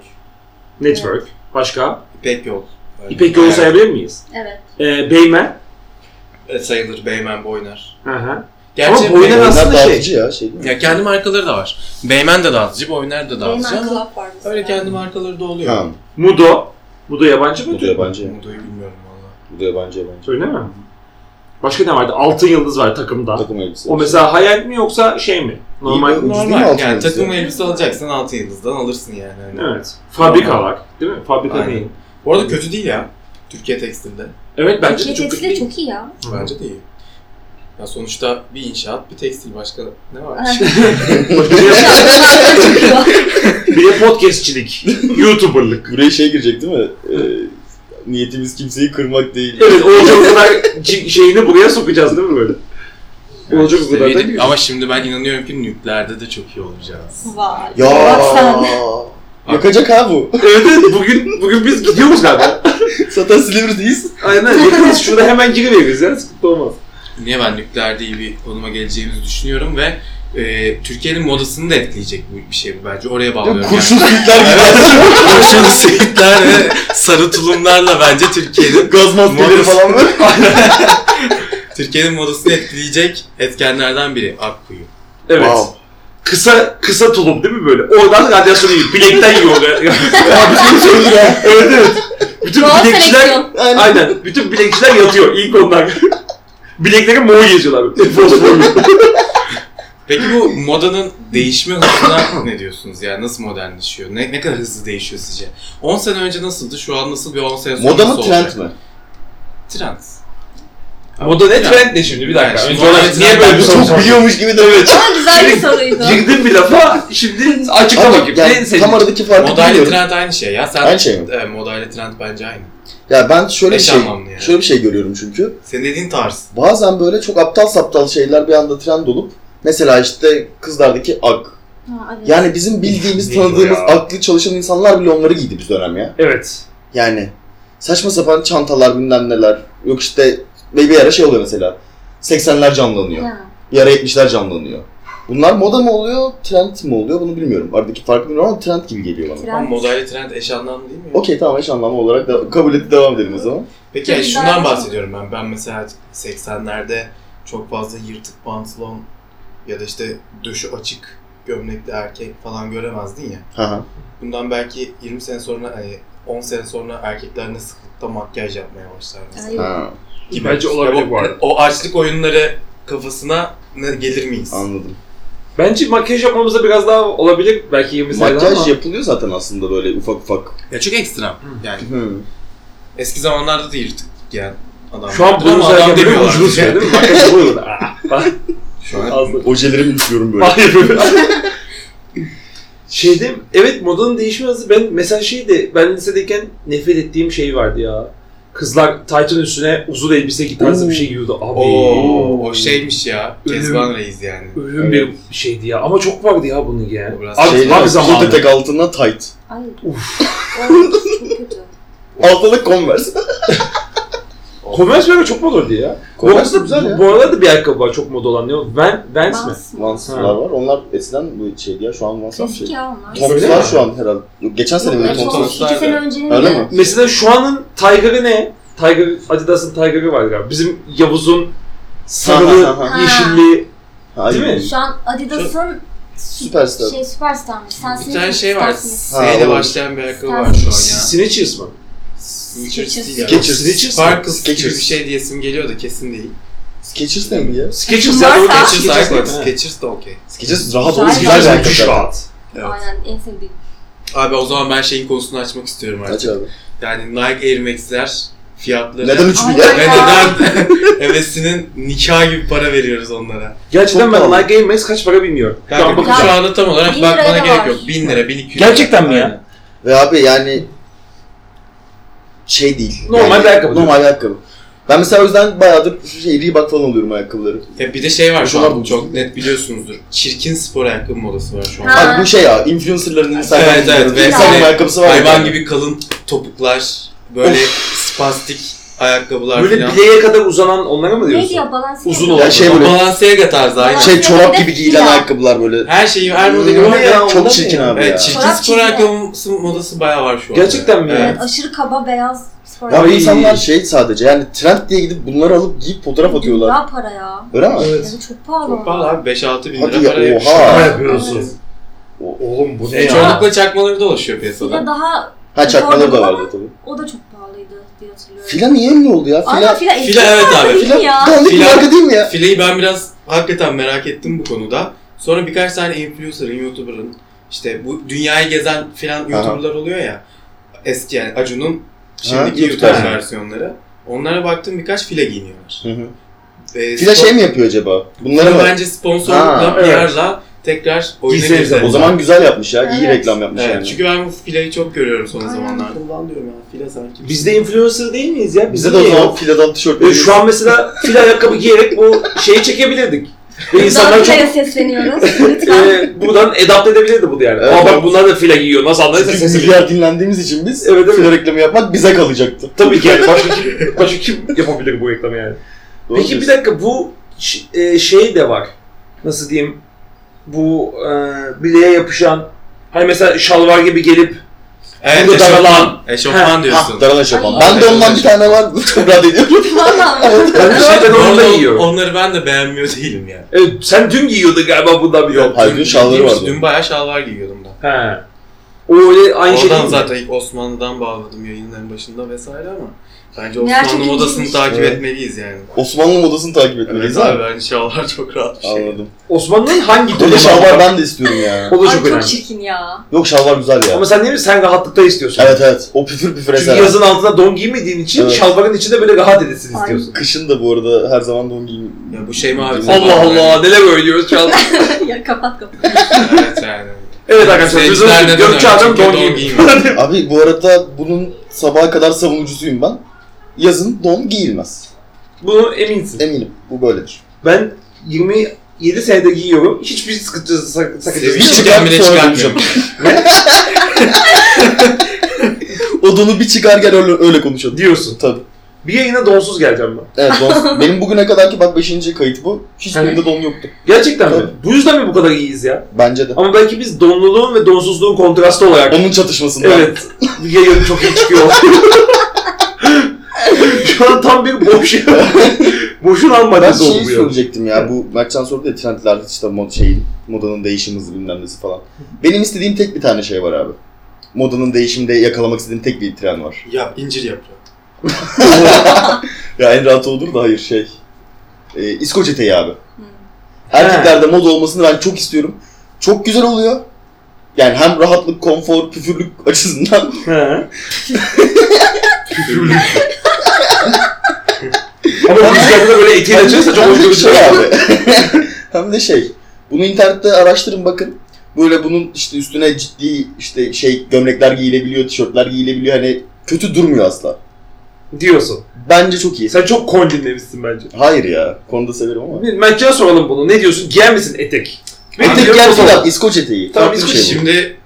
Network. Başka? İpek Yol. İpek Yol'u sayabilir miyiz? Evet. Ee, Beymen. Evet, sayılır. Beymen, Boyner. Hı hı. Gerçi Ama Boyner Beymen- aslında şey- ya şey ya kendi markaları da var. Beymen de dağıtıcı, Boyner de dağıtıcı Beymen ama Club var mesela. öyle kendi markaları da oluyor. Ha, Mudo. Mudo yabancı mı? bu da yabancı. Mudo'yu bilmiyorum valla. Bu da yabancı yabancı. Öyle mi? Başka ne vardı? Altın Yıldız var takımda. Takım elbise. O mesela hayal mi yoksa şey mi? Normal. İyi değil mi Normal. altın Yani elbise? takım elbise alacaksan altın yıldızdan alırsın yani. Hani. Evet. Fabrika var. Değil mi? Fabrika Aynen. değil. Bu arada kötü değil ya. Türkiye Tekstil'de. Evet bence de çok çok iyi ya. Bence de iyi. Ya sonuçta bir inşaat, bir tekstil başka ne var? Şey bir de podcastçilik. YouTuber'lık. Buraya şey girecek değil mi? Ee, niyetimiz kimseyi kırmak değil. Evet olacak o kadar şeyini buraya sokacağız değil mi böyle? Olacak İşte kadar da. Ama şimdi ben inanıyorum ki nükleerde de çok iyi olacağız. Vay. Ya Bak sen. Yakacak ha bu. Evet evet bugün, bugün biz gidiyoruz galiba. Zaten Silivri'deyiz. Aynen yakınız şurada hemen giriveririz ya sıkıntı olmaz. Niye ben nükleerde iyi bir konuma geleceğimizi düşünüyorum ve e, Türkiye'nin modasını da etkileyecek bu bir şey bu bence. Oraya bağlıyorum. Kurşun yani. suitler gibi. Kurşun sivitler ve sarı tulumlarla bence Türkiye'nin Gaz maskeleri falan böyle. Türkiye'nin modasını etkileyecek etkenlerden biri Akkuyu. Evet. Wow. Kısa kısa tulum değil mi böyle? Oradan radyasyon yiyor. Bilekten yiyor. ya. Abi seni ya. evet evet. Bütün Doğal bilekçiler. Aynen. aynen. Bütün bilekçiler yatıyor ilk onlar. Bilekleri mor geziyorlar. Fosforlu. Peki bu modanın değişme hızına ne diyorsunuz? Yani nasıl modernleşiyor? Ne, ne kadar hızlı değişiyor sizce? 10 sene önce nasıldı? Şu an nasıl bir 10 sene sonra Moda mı nasıl trend olacak? mi? Trend. Moda ne trend ne şimdi? Bir dakika. Yani Önce şimdi ona trend- niye böyle bir soru Çok sordun? biliyormuş gibi de evet. Ama güzel bir soruydu. Girdin bir lafa. Şimdi açıkla Ama bakayım. yani ne senin? tam aradaki farkı Moda ile biliyorum. trend aynı şey ya. Sen, Aynı şey mi? Evet, moda ile trend bence aynı. Ya ben şöyle bir şey, anlamlı yani. şöyle bir şey görüyorum çünkü. Senin dediğin tarz. Bazen böyle çok aptal saptal şeyler bir anda trend olup mesela işte kızlardaki. Ha, evet. Yani bizim bildiğimiz, tanıdığımız ya? aklı çalışan insanlar bile onları giydi biz dönem ya. Evet. Yani saçma sapan çantalar bilmem neler. Yok işte ve bir ara şey oluyor mesela. 80'ler canlanıyor. Ha. Bir ara 70'ler canlanıyor. Bunlar moda mı oluyor, trend mi oluyor bunu bilmiyorum. Aradaki farkı bilmiyorum ama trend gibi geliyor bana. Trend. Ama moda ile trend eş anlamlı değil mi? Okey tamam eş anlamlı olarak da kabul edip devam edelim o zaman. Peki yani şundan bahsediyorum ben. Ben mesela 80'lerde çok fazla yırtık pantolon ya da işte döşü açık gömlekli erkek falan göremezdin ya. Hı hı. Bundan belki 20 sene sonra hani 10 sene sonra erkekler ne sıklıkta makyaj yapmaya başlar mesela. Ay, Ha, Gibi. Bence olabilir bu arada. O açlık oyunları kafasına ne gelir miyiz? anladım. Bence makyaj yapmamızda biraz daha olabilir. Belki 20 senede Makyaj ama. yapılıyor zaten aslında böyle ufak ufak. Ya çok ekstrem. Yani Hı. eski zamanlarda da yırtık yani adam. Şu an bunu böyle demiyorlar ucunu değil mi? Makyaj bak. Şu an Ağzına- Ojelerimi üflüyorum böyle. Hayır böyle. Şeyde evet modanın değişme hızı ben mesela şeydi ben lisedeyken nefret ettiğim şey vardı ya. Kızlar taytın üstüne uzun elbise tarzı bir şey giyiyordu abi. Oo, o şeymiş ya. Ölüm. Kezban Reis yani. Ölüm bir şeydi ya ama çok vardı ya bunun yani. Biraz Abi, Şeyler, abi zamanı. Tek altına tight. Ay. Uf. Da Converse. Converse böyle çok modaydı ya. Bu Converse arada, güzel ya. bu arada da bir ayakkabı var çok moda olan. Ne o? Van, Vans mi? Vans mı? Vans'lar Ha. var. Onlar eskiden bu şeydi ya. Şu an Vans Klasik şey. ya onlar. Tom- Öyle Toms'lar mi? şu an herhalde. Yok, geçen sene mi? Yok. Tom- iki sene öncenin Öyle de. mi? Mesela şu anın Tiger'ı ne? Tiger, Adidas'ın Tiger'ı var galiba. Bizim Yavuz'un sarılı, Ha, ha, ha. yeşilli. Değil mi? Şu an Adidas'ın Süperstar. şey süperstarmış. Sen Bir tane şey var. Ha, S ile olabilir. başlayan bir ayakkabı var şu an ya. Snitches mı? Skechers. Skechers. Sparkles gibi Skechers. bir şey diyesim geliyor da kesin değil. Skechers ne mi ya? Skechers Varsa- ya. doğru. Skechers Skechers ayakkabı. var. Skechers de okey. Skechers rahat olur. Skechers müthiş rahat. Evet. Aynen en sevdiğim. Abi o zaman ben şeyin konusunu açmak istiyorum Aç artık. abi. Yani Nike Air Max'ler fiyatları Neden 3 Ay, milyar? ve neden hevesinin nikah gibi para veriyoruz onlara. Gerçekten ben. Nike Air Max kaç para bilmiyorum. Şu an Yani bakın şu anda tam olarak bakmana gerek yok. 1000 lira, 1200 Gerçekten mi ya? Ve abi yani şey değil. Normal yani, bir ayakkabı Normal bir ayakkabı. Ben mesela o yüzden bayağıdır şey Reebok falan alıyorum ayakkabıları. Ya bir de şey var şu Şunlar an çok net biliyorsunuzdur. Çirkin spor ayakkabı modası var şu an. Ha. Abi bu şey ya influencerların Instagram Evet, evet, ve ayakkabısı var. Hayvan gibi kalın topuklar, böyle spastik ayakkabılar Böyle falan. bileğe kadar uzanan onlara mı diyorsun? ya Balenciaga? Uzun Ya olan. şey böyle Balenciaga tarzı aynen. şey çorap gibi giyilen ayakkabılar böyle. Her şeyi, her modeli Ne var. ya, ondan Çok ne çirkin ya? abi ya. Evet, çirkin Çorap spor çizgi. ayakkabı modası bayağı var şu an. Gerçekten mi ya? Evet aşırı kaba beyaz spor Ya bu insanlar şey sadece yani trend diye gidip bunları alıp giyip fotoğraf atıyorlar. Ya para ya. Öyle mi? Evet. Yani çok pahalı. Çok pahalı abi 5-6 bin Hadi lira ya, para yapıyor. oha. Şaka Aa. yapıyorsun. Evet. Oğlum bu ne E, ya? Çoğunlukla çakmaları dolaşıyor Bir de piyasada. daha Ha çakmaları da vardı tabii. o da çok diye hatırlıyorum. Fila niye ünlü oldu ya? Aynen Fila, fila. Fila evet abi. Fila ya. dandik bir Fila- marka değil mi ya? Fileyi ben biraz hakikaten merak ettim bu konuda. Sonra birkaç tane influencer'ın, YouTuber'ın işte bu dünyayı gezen filan YouTuber'lar oluyor ya. Eski yani Acun'un şimdiki Ha, YouTuber YouTuber. versiyonları. Onlara baktım birkaç file giyiniyorlar. Hı hı. Ee, Fila spor- şey mi yapıyor acaba? Bunları Fila mı? bence sponsorlukla, Ha, evet. PR'la tekrar oyuna girdi. O zaman güzel yapmış ya. iyi Evet. reklam yapmış Evet, yani. çünkü ben bu filayı çok görüyorum son Aynen. zamanlarda. Diyorum ya file sanki. Biz de influencer değil miyiz ya? Bize de o zaman filadan tişört E, veriyoruz. şu an mesela fil ayakkabı giyerek bu şeyi çekebilirdik. Ve insanlar çok filaya sesleniyoruz. Lütfen. e, buradan adapt edebilirdi bunu yani. Evet, Aa bak evet. bunlar da fila giyiyor. Nasıl anladıysa Çünkü sesi milyar dinlendiğimiz için biz Evet, evet. fila reklamı yapmak bize kalacaktı. Tabii ki yani. Başka kim, başka kim yapabilir bu reklamı yani? Doğru Peki bir diyorsun. dakika bu ş- e, şey de var. Nasıl diyeyim? Bu e, bileğe yapışan hani mesela şalvar gibi gelip Evet, Burada eşofman. daralan. Eşofman diyorsun. Şapan. Ay. Ben de ondan bir tane var. Rahat ediyorum. Valla ben de zaten onu da Orada giyiyorum. Onları ben de beğenmiyor değilim yani. Evet, sen dün giyiyordun galiba bundan bir Yok, Hayır, dün şalvarı vardı. Dün bayağı şalvar giyiyordum da. He. O öyle aynı şey Oradan değil mi? zaten ilk Osmanlı'dan bağladım yayının en başında vesaire ama bence Meğer Osmanlı çok modasını inceymiş. takip Evet. etmeliyiz yani. Osmanlı modasını takip etmeliyiz Evet ha. abi bence şalvar çok rahat bir şey. Anladım. Osmanlı'nın hangi da şalvar var? ben de istiyorum ya. O da Ay çok çok önemli. çirkin ya. Yok şalvar güzel ya. Ama sen değil mi? Sen rahatlıkta istiyorsun. Evet evet. O püfür püfür Çünkü eser. yazın altında don giymediğin için Evet. şalvarın içinde böyle rahat edesin Ay. istiyorsun. Kışın da bu arada her zaman don giyim. Ya bu şey mi abi? Allah Allah neler söylüyoruz şu an. ya kapat kapat. evet yani. evet arkadaşlar neden Gökçe öyle? Çünkü don don giymiyor. Abi bu arada bunun sabaha kadar savunucusuyum ben. Yazın don giyilmez. Bunu eminsin. Eminim. Bu böyledir. Ben 27 senedir giyiyorum. Hiçbir sıkıntısı sak- sakıncası yok. çıkan bile. O donu bir çıkar gel öyle, öyle konuşalım. diyorsun. Tabii. Bir yayına donsuz geleceğim ben. Evet don. Benim bugüne kadarki bak 5. kayıt bu. Hiçbirinde don yoktu. Gerçekten mi? Tabii. Bu yüzden mi bu kadar iyiyiz ya? Bence de. Ama belki biz donluluğun ve donsuzluğun kontrastı olarak Onun çatışmasında. Evet. Bir yayın çok iyi çıkıyor. Şu an tam bir boş Boşun Ben şeyi oldu bu ya. söyleyecektim ya. Bu Mertcan sordu ya trendler işte mod şeyin, modanın değişim hızı bilmem nesi falan. Benim istediğim tek bir tane şey var abi. Modanın değişimde yakalamak istediğim tek bir tren var. Yap incir yaprağı. Ya en rahat olur da hayır şey. Ee, İskoç eteği abi. Erkeklerde moda olmasını ben çok istiyorum. Çok güzel oluyor. Yani hem rahatlık, konfor, püfürlük açısından. He. Ama rüzgarda da böyle eteği açarsa çok hoş gözüküyor. şey abi. hem de şey. Bunu internette araştırın bakın. Böyle bunun işte üstüne ciddi işte şey gömlekler giyilebiliyor, tişörtler giyilebiliyor. Hani kötü durmuyor asla. Diyorsun. Bence çok iyi. Sen çok kon dinlemişsin bence. Hayır ya. Konuda severim ama. Bir Mertcan'a soralım bunu. Ne diyorsun? Giyer misin etek? Etek gerçekten zaman. İskoç eteği. Tamam, İskoç şey bu. Şimdi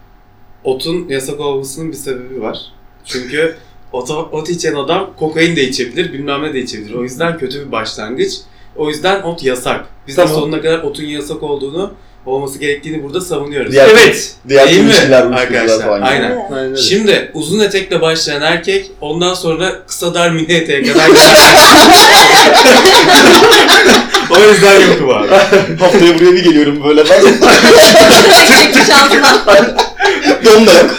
otun yasak olmasının bir sebebi var. Çünkü ot, ot içen adam kokain de içebilir, bilmem ne de içebilir. O yüzden kötü bir başlangıç. O yüzden ot yasak. Biz de Tamam. sonuna kadar otun yasak olduğunu, olması gerektiğini burada savunuyoruz. Diğer Evet. Diğer Değil mi arkadaşlar? falan. Aynen. Aynen. Şimdi uzun etekle başlayan erkek ondan sonra kısa dar mini eteğe kadar gider. o yüzden yokum abi. Haftaya buraya bir geliyorum böyle ben. Çekmiş altına. Don da yok.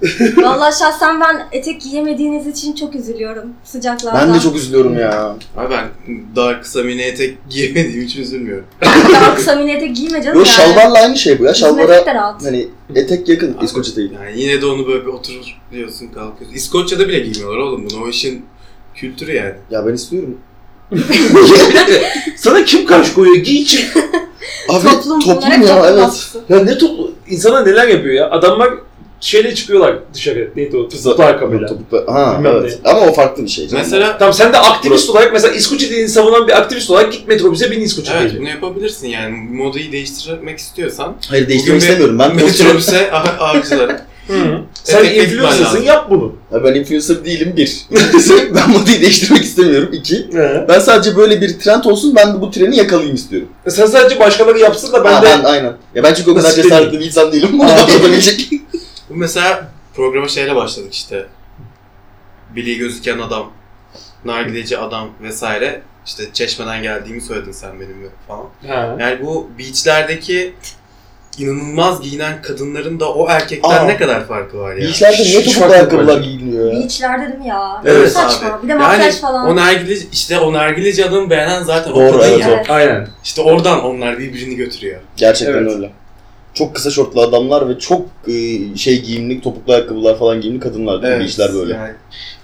Valla şahsen ben etek giyemediğiniz için çok üzülüyorum sıcaklardan. Ben de çok üzülüyorum ya. Abi ben dar kısa mini etek giyemediğim için üzülmüyorum. Daha kısa mini etek giyme canım Yo yani. şalvarla aynı şey bu ya. Bizim etek Şalvara rahat. hani etek yakın İskoç eteği. Yani yine de onu böyle bir oturur diyorsun kalkıyorsun. İskoçya'da bile giymiyorlar oğlum bunu. O işin kültürü yani. Ya ben istiyorum. Sana kim karşı koyuyor? Giy çık. Abi Toplum, toplum, ya evet. Ya ne toplu? İnsanlar neler yapıyor ya? Adamlar şeyle çıkıyorlar dışarı. Neydi o? Topuklu ayakkabıyla. Topuklu- Ha Bilmem evet. Ama o farklı bir şey. canım. Mesela Tamam sen de aktivist olarak mesela İskoç eteğini savunan bir aktivist olarak git metrobüse bin İskoç evet bunu yapabilirsin yani. Modayı değiştirmek istiyorsan Hayır değiştirmek Bugün istemiyorum. Ben metrobüse avcılara. Hı. Sen gitmen influencer'sın yap bunu. Ya ben influencer değilim bir. Ben modayı değiştirmek istemiyorum. İki. He. Ben sadece böyle bir trend olsun ben de bu treni yakalayayım istiyorum. Sen sadece başkaları yapsın da ben Ha, de... ben aynen. Ya ben çünkü o kadar cesaretli bir insan değilim. Bunu Aa. yapabilecek. Bu mesela programa şeyle başladık işte. Bileği gözüken adam, nargileci adam vesaire. İşte çeşmeden geldiğimi söyledin sen benimle falan. Ha. Yani bu beachlerdeki inanılmaz giyinen kadınların da o erkekten Aa. ne kadar farkı var ya. Beachlerde Hiç topuklu ayakkabılar giyiliyor ya? Beachlerde değil mi ya? Evet Saçma. abi. Bir de makyaj Yani falan. O nargileci, işte o nargileci adamı beğenen zaten Doğru, o kadın evet, ya. Evet. Aynen. İşte oradan onlar birbirini götürüyor. Gerçekten Evet. öyle. Çok kısa şortlu adamlar ve çok e, şey giyimli, topuklu ayakkabılar falan giyimli kadınlar değil mi? Beachler böyle. Yani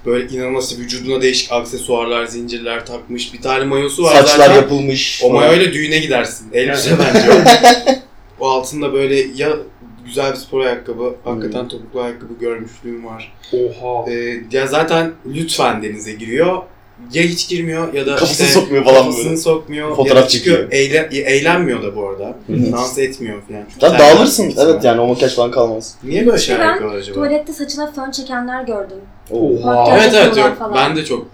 böyle inanılmaz vücuduna değişik aksesuarlar, zincirler takmış. Bir tane mayosu var Saçlar zaten. yapılmış. O mayoyla düğüne gidersin. Elbise bence o. o altında böyle ya güzel bir spor ayakkabı, hakikaten Hmm. topuklu ayakkabı görmüşlüğüm var. Oha. Ee, ya zaten lütfen denize giriyor. Ya hiç girmiyor ya da Kafasını işte sokmuyor falan kafasını böyle. sokmuyor. Fotoğraf ya da çıkıyor. çekiyor. Eğlen, eğlenmiyor da bu arada. Dans etmiyor falan. Terli dağılırsın. Evet yani o makyaj falan kalmaz. Niye böyle şeyler ben yapıyorlar acaba? Tuvalette saçına fön çekenler gördüm. Oha. Makyaj Evet evet yok. falan. Ben de çok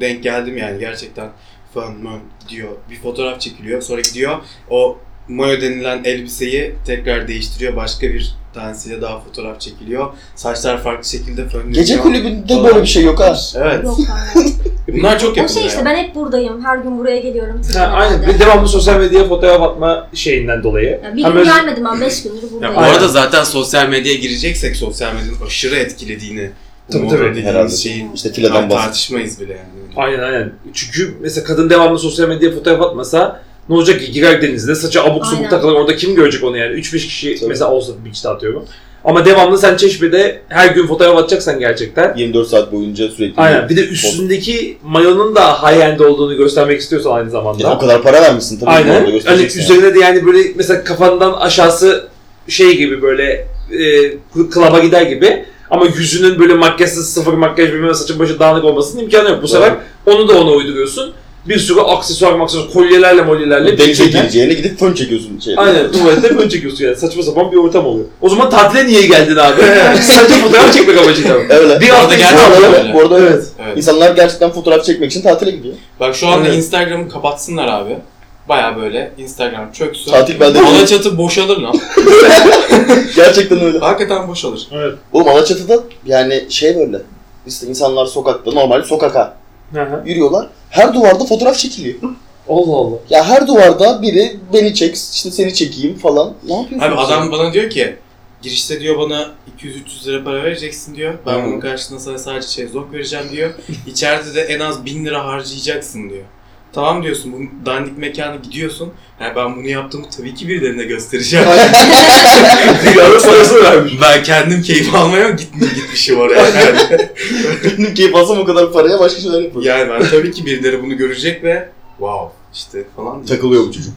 denk geldim yani gerçekten. fön mön gidiyor. Bir fotoğraf çekiliyor. Sonra gidiyor o mayo denilen elbiseyi tekrar değiştiriyor. Başka bir tanesiyle daha fotoğraf çekiliyor. Saçlar farklı şekilde fönleniyor. Gece kulübünde Falan. böyle bir şey yok ha. Evet. Yok yani. Bunlar çok o yapılıyor. şey işte ben hep buradayım. Her gün buraya geliyorum. Ha, aynen. Ve devamlı sosyal medyaya fotoğraf atma şeyinden dolayı. Yani bir Hem gün öz- gelmedim ben 5 gündür Ya buradayım. bu Aynen. arada zaten sosyal medyaya gireceksek sosyal medyanın aşırı etkilediğini bu Tabii, moda tabii. dediğimiz Herhalde. şeyin İşte filadan bahsediyor. tartışmayız bile yani. Aynen aynen. Çünkü mesela kadın devamlı sosyal medyaya fotoğraf atmasa ne olacak ki? Girer denizde saçı abuk subuk Aynen. takılır. Orada kim görecek onu yani? 3-5 kişi Tabii. mesela olsa bir kişi atıyorum. Ama devamlı sen çeşmede her gün fotoğraf atacaksan gerçekten 24 saat boyunca sürekli. Aynen. Bir de üstündeki mayonun da high end olduğunu göstermek istiyorsan aynı zamanda. Ya o kadar para vermişsin tabii. Aynen. Hani yani. üzerine de yani böyle mesela kafandan aşağısı şey gibi böyle e, klaba gider gibi ama yüzünün böyle makyajsız sıfır makyaj bilmem saçın başı dağınık olmasının imkanı yok. Bu Doğru. sefer onu da ona uyduruyorsun. Bir sürü aksesuar maksesuar kolyelerle molyelerle Denize birbirine- gireceğine gidip fön çekiyorsun şeyde. Aynen tuvalette fön çekiyorsun yani saçma sapan bir ortam oluyor. O zaman tatile niye geldin abi? Sadece fotoğraf çekmek amacıyla. Öyle. Bir hafta. Evet, bu arada evet. Evet. İnsanlar gerçekten fotoğraf çekmek için tatile gidiyor. Bak şu anda Evet. Instagram'ı kapatsınlar abi. Baya böyle Instagram çöksün. Tatil beldesi. Alaçatı boşalır lan. Gerçekten öyle. Hakikaten boşalır. Evet. Oğlum Alaçatı'da yani şey böyle. İşte insanlar sokakta normal sokaka Hı hı. yürüyorlar. Her duvarda fotoğraf çekiliyor. Allah Allah. Ya her duvarda biri beni çek, işte seni çekeyim falan. Ne yapıyorsun? Abi adam bana diyor ki girişte diyor bana 200-300 lira para vereceksin diyor. Ben Hı. bunun karşılığında sana sadece şezlong vereceğim diyor. İçeride de en az 1000 lira harcayacaksın diyor. Tamam diyorsun bu dandik mekana gidiyorsun. Ha, ben bunu yaptığımı tabii ki birilerine göstereceğim. Dünyanın vermiş. ben kendim keyif almaya gitmiş, gitmişim oraya. Yani. Benim keyif alsam o kadar paraya başka şeyler yaparım. yani ben tabii ki birileri bunu görecek ve wow işte falan diyecek. Takılıyor bu çocuk.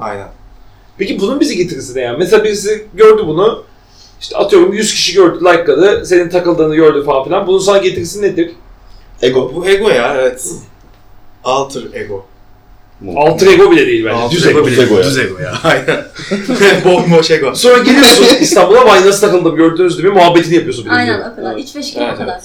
Aynen. Peki bunun bizi getirisi ne yani? Mesela birisi gördü bunu. İşte atıyorum 100 kişi gördü, like'ladı, senin takıldığını gördü falan filan. Bunun sana getirisi nedir? Ego. Bu ego ya evet. Alter ego. Alter ego bile değil bence. Alter Düz ego düz bile. ego ya. Düz ego ya. Aynen. Bomboş ego. Sonra geliyorsun İstanbul'a nasıl takıldım gördünüz değil mi? Muhabbetini yapıyorsun. bir. Aynen o kadar. Evet. 3-5 gün Evet, o kadar.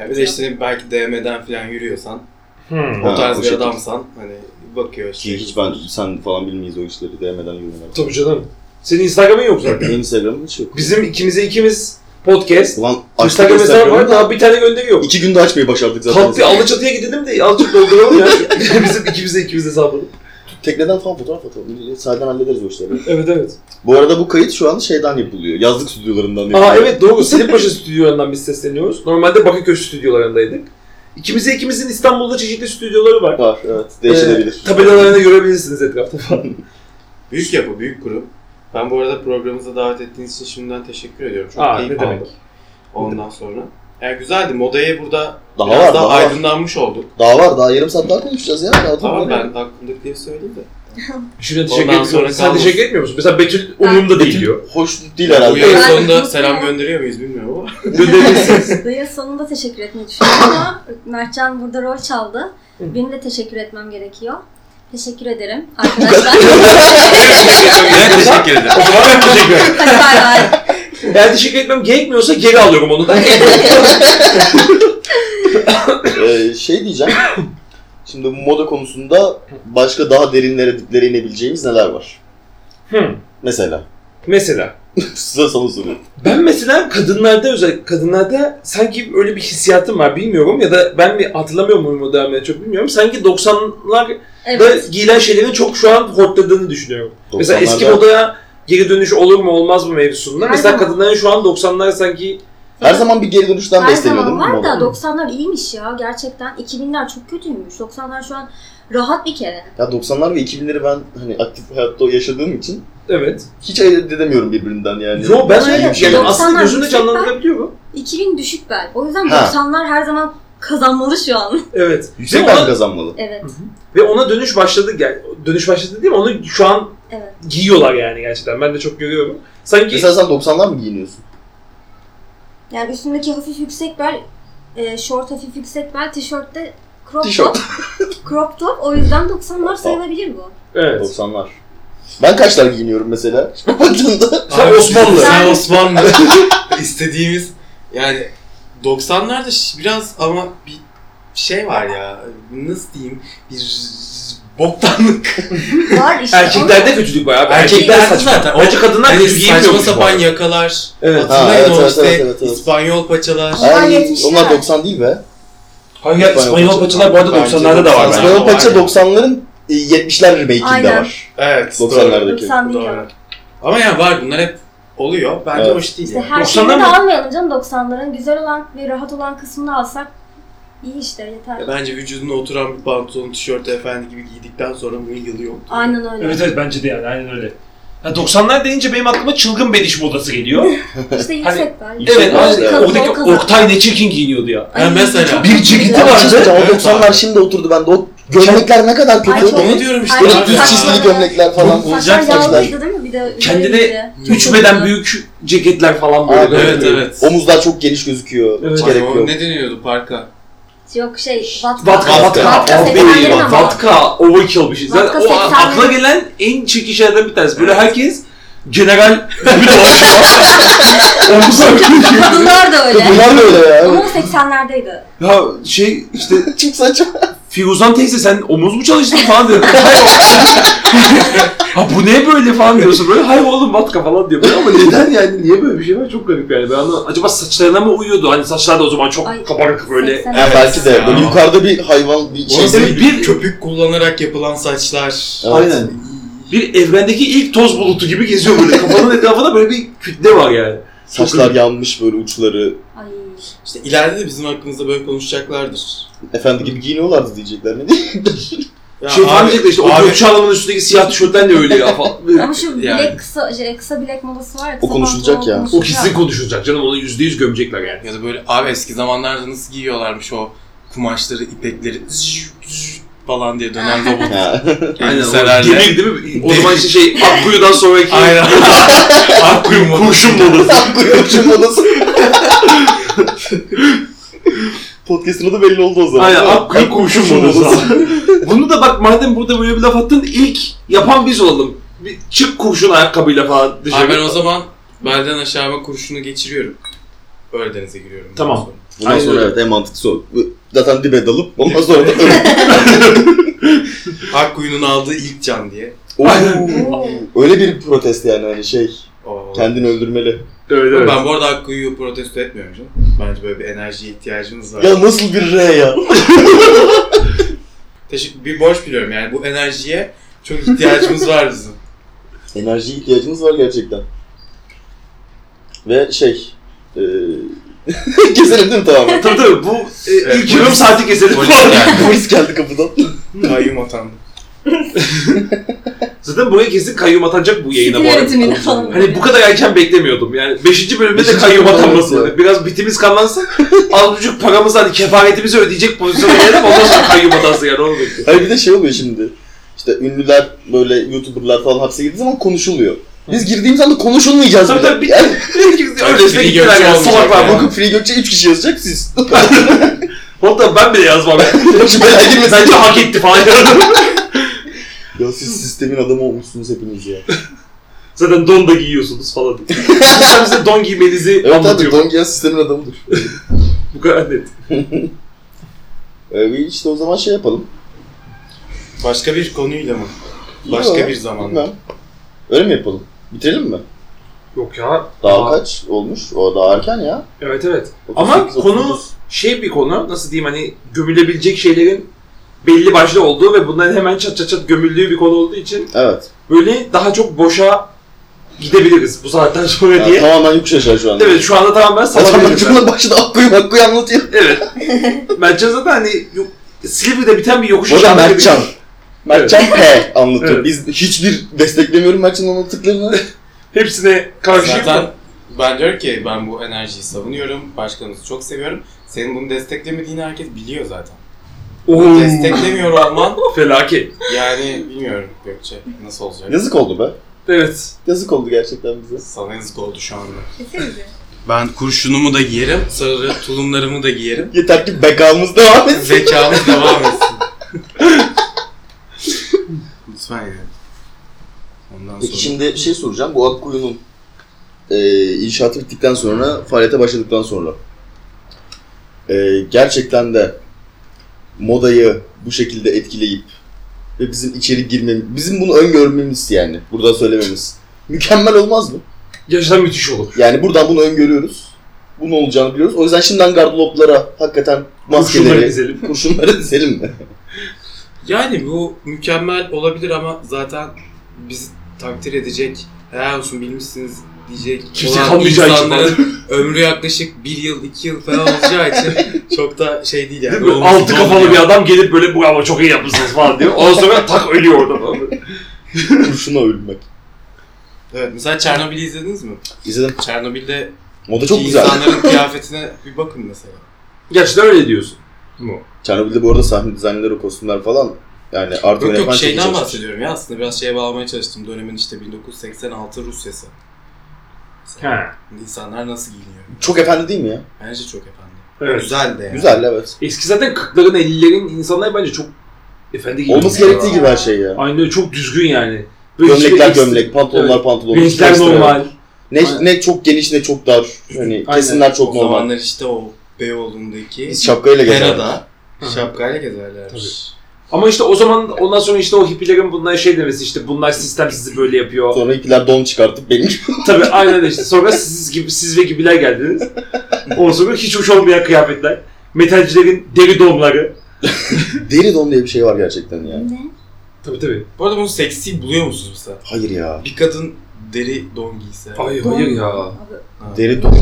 Ya bir de işte belki DM'den falan yürüyorsan, Hmm. o Ha, tarz o bir şekilde. adamsan hani bakıyor işte. Ki hiç ben sen falan bilmeyiz o işleri değmeden yürümeler. Tabii canım. Senin Instagram'ın yok zaten. Benim Instagram'ım hiç yok. Bizim ikimize ikimiz podcast. Ulan açtık Instagram hesabı var Instagram'ı daha bir tane gönderi yok. İki günde açmayı başardık zaten. Bir Alaçatı'ya gidelim de azıcık dolduralım ya. Bizim ikimize ikimiz hesabını. Tekneden falan fotoğraf atalım. Sahiden hallederiz o işleri. Evet evet. Bu arada bu kayıt şu an şeyden yapılıyor. Yazlık stüdyolarından yapılıyor. Aa evet doğru. Silippaşa stüdyolarından biz sesleniyoruz. Normalde Bakırköy stüdyolarındaydık. İkimize ikimizin İstanbul'da çeşitli stüdyoları var. Var evet. Değişebilir. Ee, tabelalarını görebilirsiniz etrafta falan. Büyük yapı, büyük grup. Ben bu arada programımıza davet ettiğiniz için şimdiden teşekkür ediyorum. Çok Aa, keyif ne demek. aldım. Ondan sonra. Yani güzeldi. Modaya burada Daha biraz var, daha daha var. aydınlanmış olduk. Daha var. Daha yarım saat daha konuşacağız ya. Daha Tamam ben aklımdakileri söyleyeyim de. Şuna teşekkür Ondan Sen kalmış. teşekkür etmiyor musun? Mesela Betül umurumda değil diyor. Hoş değil Bu herhalde. Ben- sonunda selam gönderiyor muyuz bilmiyorum ama. Gönderebilirsiniz. Dayı sonunda teşekkür etmeyi düşünüyorum ama Mertcan burada rol çaldı. Benim de teşekkür etmem gerekiyor. Teşekkür ederim arkadaşlar. Ben teşekkür ederim. o zaman ben teşekkür ederim. Hadi bay bay. Eğer teşekkür etmem gerekmiyorsa geri alıyorum onu da. Ee, şey diyeceğim. Şimdi bu moda konusunda başka daha derinlere, diplere inebileceğimiz neler var? Hmm. Mesela. Mesela. Size sana soruyorum. Ben mesela kadınlarda özellikle kadınlarda sanki öyle bir hissiyatım var bilmiyorum ya da ben mi hatırlamıyor muyum o dönemleri çok bilmiyorum. Sanki 90'larda Evet. giyilen şeylerin çok şu an hortladığını düşünüyorum. Mesela eski 90'larda modaya geri dönüş olur mu olmaz mı mevzusunda. Mesela kadınların şu an 90'lar sanki Her zaman bir geri dönüşten Her besleniyor değil zaman var moda? da 90'lar iyiymiş ya gerçekten. 2000'ler çok kötüymüş. 90'lar şu an rahat bir kere. Ya 90'lar ve 2000'leri ben hani aktif hayatta yaşadığım için evet. hiç ayırt edemiyorum birbirinden yani. Yo ben öyle yani aslında 90'lar gözümde yüksek canlandırabiliyorum. 2000 düşük bel. O yüzden Ha. 90'lar her zaman kazanmalı şu an. Evet. Yüksek Ve ben ona- kazanmalı. evet. Ve ona dönüş başladı. Yani dönüş başladı değil mi? Onu şu an Evet. giyiyorlar yani gerçekten. Ben de çok görüyorum. Sanki Mesela sen 90'lar mı giyiniyorsun? Yani üstündeki hafif yüksek bel, e, short hafif yüksek bel, tişörtte crop Tişört. top. crop top. O yüzden 90'lar sayılabilir bu. evet. 90'lar. Ben kaçlar giyiniyorum mesela? Baktığında. Sen Osmanlı. Sen Osmanlı. İstediğimiz yani 90'larda ş- biraz ama bir şey var ya. Nasıl diyeyim? Bir boktanlık. Var işte. Erkeklerde kötülük bayağı. Erkekler Erkekler saçma. zaten. O- Bence kadınlar Hani kötü saçma giymiyormuş bu sapan arada. yakalar. Evet. Ha, Hatırlayın evet, o evet, işte evet, evet, evet. İspanyol paçalar. Ay, Ay, 70'ler. onlar 90 değil be. Hayır ya, İspanyol İspanyol paça. paçalar bu arada Bence 90'larda da var. 90'larda bence. İspanyol var paça ya. 90'ların e, 70'ler remake'inde Aynen. var. Evet. 90'lardaki. 90 değil Doğru. ama. Yani var bunlar hep oluyor. Bence Evet. hoş değil. İşte yani. her 90'lar şeyini de mı? almayalım canım 90'ların. Güzel olan ve rahat olan kısmını alsak iyi işte yeter. Ya Bence vücuduna oturan bir pantolon, tişört efendi gibi giydikten sonra bunun yılı yok. Aynen öyle. Evet evet bence de yani aynen öyle. Ya 90'lar deyince benim aklıma çılgın bediş modası geliyor. İşte yüksek bel. Evet, aynen. evet. oradaki. Oktay ne çirkin giyiniyordu ya. Ay, Ha, mesela. Bir ceketi Ya vardı. Evet, 90'lar abi. şimdi oturdu bende. O gömlekler ne kadar kötü. Ay, Onu diyorum işte. Ay, düz çizgili gömlekler falan. Olacak saçlar. yağlıydı değil mi? Bir de Kendine öyleydi. Üç beden büyük ceketler falan böyle. Abi, Evet evet. Omuzlar çok geniş gözüküyor. Evet. Hiç gerek o yok. ne deniyordu parka? Yok şey vatka. Vatka, vatka. Vatka. Abi, seksenlerin ama. vatka, overkill bir şey. Zaten Vatka o akla gelen en çirkin şeylerden bir tanesi. Böyle herkes general gibi dolaşıyor. Kadınlar da öyle. Bunlar da öyle ya. Ama o 80'lerdeydi. Ya şey işte Çok saçma. Firuzan teyze sen omuz mu çalıştın falan diyor. ha bu ne böyle falan diyorsun böyle hayır oğlum vatka falan diyor böyle ama neden yani niye böyle bir şey var çok garip yani ben anlamadım. acaba saçlarına mı uyuyordu hani saçlar da o zaman çok Ay, kabarık böyle 80. Ya belki de böyle yukarıda bir hayvan bir şey. Bir, bir- köpük kullanarak yapılan saçlar. Evet. aynen bir evrendeki ilk toz bulutu gibi geziyor böyle kafanın etrafında böyle bir kütle var yani. Saçlar yanmış böyle uçları. Ay. İşte ileride de bizim hakkımızda böyle konuşacaklardır. Efendi gibi giyiniyorlardı diyecekler ne. Ya şey falan diyecekler işte o abi- Gökçe Hanım'ın üstündeki siyah tişörtten de öyle ya falan. Ama şu bilek Yani. kısa, şey, kısa bilek modası var ya. O konuşulacak ya. o kesin konuşulacak canım onu yüzde yüz gömecekler yani. Ya da böyle abi eski zamanlarda nasıl giyiyorlarmış o kumaşları, ipekleri falan diye dönen robot Ha. Aynen elbiselerle. demir değil mi? O zaman işte şey Akkuyu'dan sonraki Aynen. Akkuyu modası. kurşun modası. Kurşun modası. Podcast'ın adı belli oldu o zaman. Aynen mi? Akkuyu kurşun modası. Bunu da bak madem burada böyle bir laf attın ilk yapan biz olalım. Bir çık kurşun ayakkabıyla falan dışarı. Abi ben o zaman belden aşağıma kurşunu geçiriyorum. Öyle denize giriyorum. Tamam. Ondan sonra. Bundan Aynen sonra öyle. evet en mantıklısı o. Zaten dibe dalıp ondan sonra da Akkuyu'nun aldığı ilk can diye. Oo. Öyle bir protest yani hani şey Oo. kendini öldürmeli. Evet evet. Ben bu arada Akkuyu'yu protesto etmiyorum canım. Bence böyle bir enerjiye ihtiyacımız var. Ya nasıl bir R ya? Teşekkür, bir borç biliyorum yani bu enerjiye çok ihtiyacımız var bizim. Enerjiye ihtiyacımız var gerçekten. Ve şey eee Keselim değil mi tamamen? Tabii tabii bu e, Evet, ilk polis- yarım saati keselim polis geldi. Polis geldi kapıdan. Kayyum atandı. Zaten buraya kesin kayyum atanacak bu yayına Stil bu arada. yönetimini falan. Hani bu kadar erken beklemiyordum. Yani 5. bölümde de Beşinci kayyum bölüm, atanması. evet var. Biraz bitimiz kanlansın. Az buçuk paramızı hani kefaretimizi ödeyecek pozisyona gelelim ondan sonra kayyum atansın yani onu bekliyorum. Hayır bir de şey oluyor şimdi. İşte ünlüler böyle YouTuber'lar falan hapse girdiği zaman konuşuluyor. Biz girdiğimiz anda konuşulmayacağız Tabii bile. tabii Yani, Öylesine Free gittiler Gökçe yani olmayacak salaklar. yani. bakın Free Gökçe 3 kişi yazacak siz. Hatta ben bile yazmam. Şu belaya girmesin. Bence hak etti falan. Ya siz sistemin adamı olmuşsunuz hepiniz ya. Zaten don da giyiyorsunuz falan. Sen bize don giymenizi Evet abi anlatıyor. Don Giyan sistemin adamıdır. Bu kadar net. Ee, işte o zaman şey yapalım. Başka bir konuyla mı? Başka Yo, bir zamanda. bilmem. Öyle mi yapalım? Bitirelim mi? Yok ya. Daha kaç olmuş? O daha erken ya. Evet evet. 38, Ama 39. konu şey bir konu, nasıl diyeyim hani gömülebilecek şeylerin belli başlı olduğu ve bunların hemen çat çat çat gömüldüğü bir konu olduğu için Evet. böyle daha çok boşa gidebiliriz bu saatten sonra Yani diye. tamamen yokuş aşağı şu anda. Evet şu anda tamamen Zaten salabiliriz. cümle başında Akkuyu Akkuyu anlatıyor. evet. Bence zaten hani yok, Silivri'de biten bir yokuş Bu da aşağı Mertcan. Mertcan P anlatıyor. Evet. Biz hiçbir desteklemiyorum Mertcan'ın anlattıklarını. Hepsine karşı Zaten ben diyorum ki ben bu enerjiyi savunuyorum. Başkanımızı çok seviyorum. Senin bunu desteklemediğini herkes biliyor zaten. Bunu desteklemiyor olman Felaket. yani bilmiyorum Gökçe nasıl olacak. Yazık oldu be. Evet. Yazık oldu gerçekten bize. Sana yazık oldu şu anda. Ben kurşunumu da giyerim, sarı tulumlarımı da giyerim. Yeter ki bekamız devam etsin. Zekamız devam etsin. Lütfen yani. Ondan Peki sonra... şimdi bir şey soracağım. Bu Akkuyu'nun e, inşaatı bittikten sonra, faaliyete başladıktan sonra e, gerçekten de modayı bu şekilde etkileyip ve bizim içeri girmemiz, bizim bunu öngörmemiz yani. Burada söylememiz. Mükemmel olmaz mı? Gerçekten müthiş olur. Yani buradan bunu öngörüyoruz. Bunun olacağını biliyoruz. O yüzden şimdiden gardıroplara hakikaten Kurşunları maskeleri, dizelim. kurşunları dizelim mi? Yani bu mükemmel olabilir ama zaten bizi takdir edecek, helal olsun bilmişsiniz diyecek Kimse olan kalmayacağı için insanların ömrü yaklaşık bir yıl, iki yıl falan olacağı için çok da şey değil yani. Değil mi? Altı kafalı bir adam gelip böyle bravo çok iyi yapmışsınız falan diyor. Ondan sonra tak ölüyor orada falan. Kurşuna ölmek. Evet, mesela Çernobil'i izlediniz mi? İzledim. Çernobil'de Moda çok güzel. insanların kıyafetine bir bakın mesela. Gerçekten öyle diyorsun. Bu. Çernobil'de bu arada sahne dizaynları, kostümler falan yani artı Yok yok şeyden bahsediyorum ya aslında biraz şeye bağlamaya çalıştım. Dönemin işte 1986 Rusyası. Mesela He. İnsanlar nasıl giyiniyor? Çok efendi değil mi ya? Bence çok efendi. Evet. Güzel de yani. Güzel evet. Eski zaten 40'ların 50'lerin insanlar bence çok efendi gibi. Olması gerektiği gibi her şey ya. Aynen öyle çok düzgün yani. Böyle Gömlekler işte- gömlek, pantolonlar pantolon. hiç Renkler normal. Ne, Aynen. ne çok geniş ne çok dar. Hani Aynen. kesimler çok o normal. zamanlar işte o Beyoğlu'ndaki Biz şapkayla gezerdik. Pera'da Hı hı. Ama işte o zaman ondan sonra işte o hippilerin bunlara şey demesi işte bunlar sistem sizi böyle yapıyor. Sonra ipiler don çıkartıp benim Tabii aynen işte. Sonra siz gibi siz ve gibiler geldiniz. Ondan sonra hiç hoş olmayan kıyafetler. Metalcilerin deri donları. deri don diye bir şey var gerçekten ya. Ne? Tabii tabii. Bu arada bunu seksi buluyor musunuz mesela? Hayır ya. Bir kadın deri don giyse. Ay Don- hayır ya. Deri don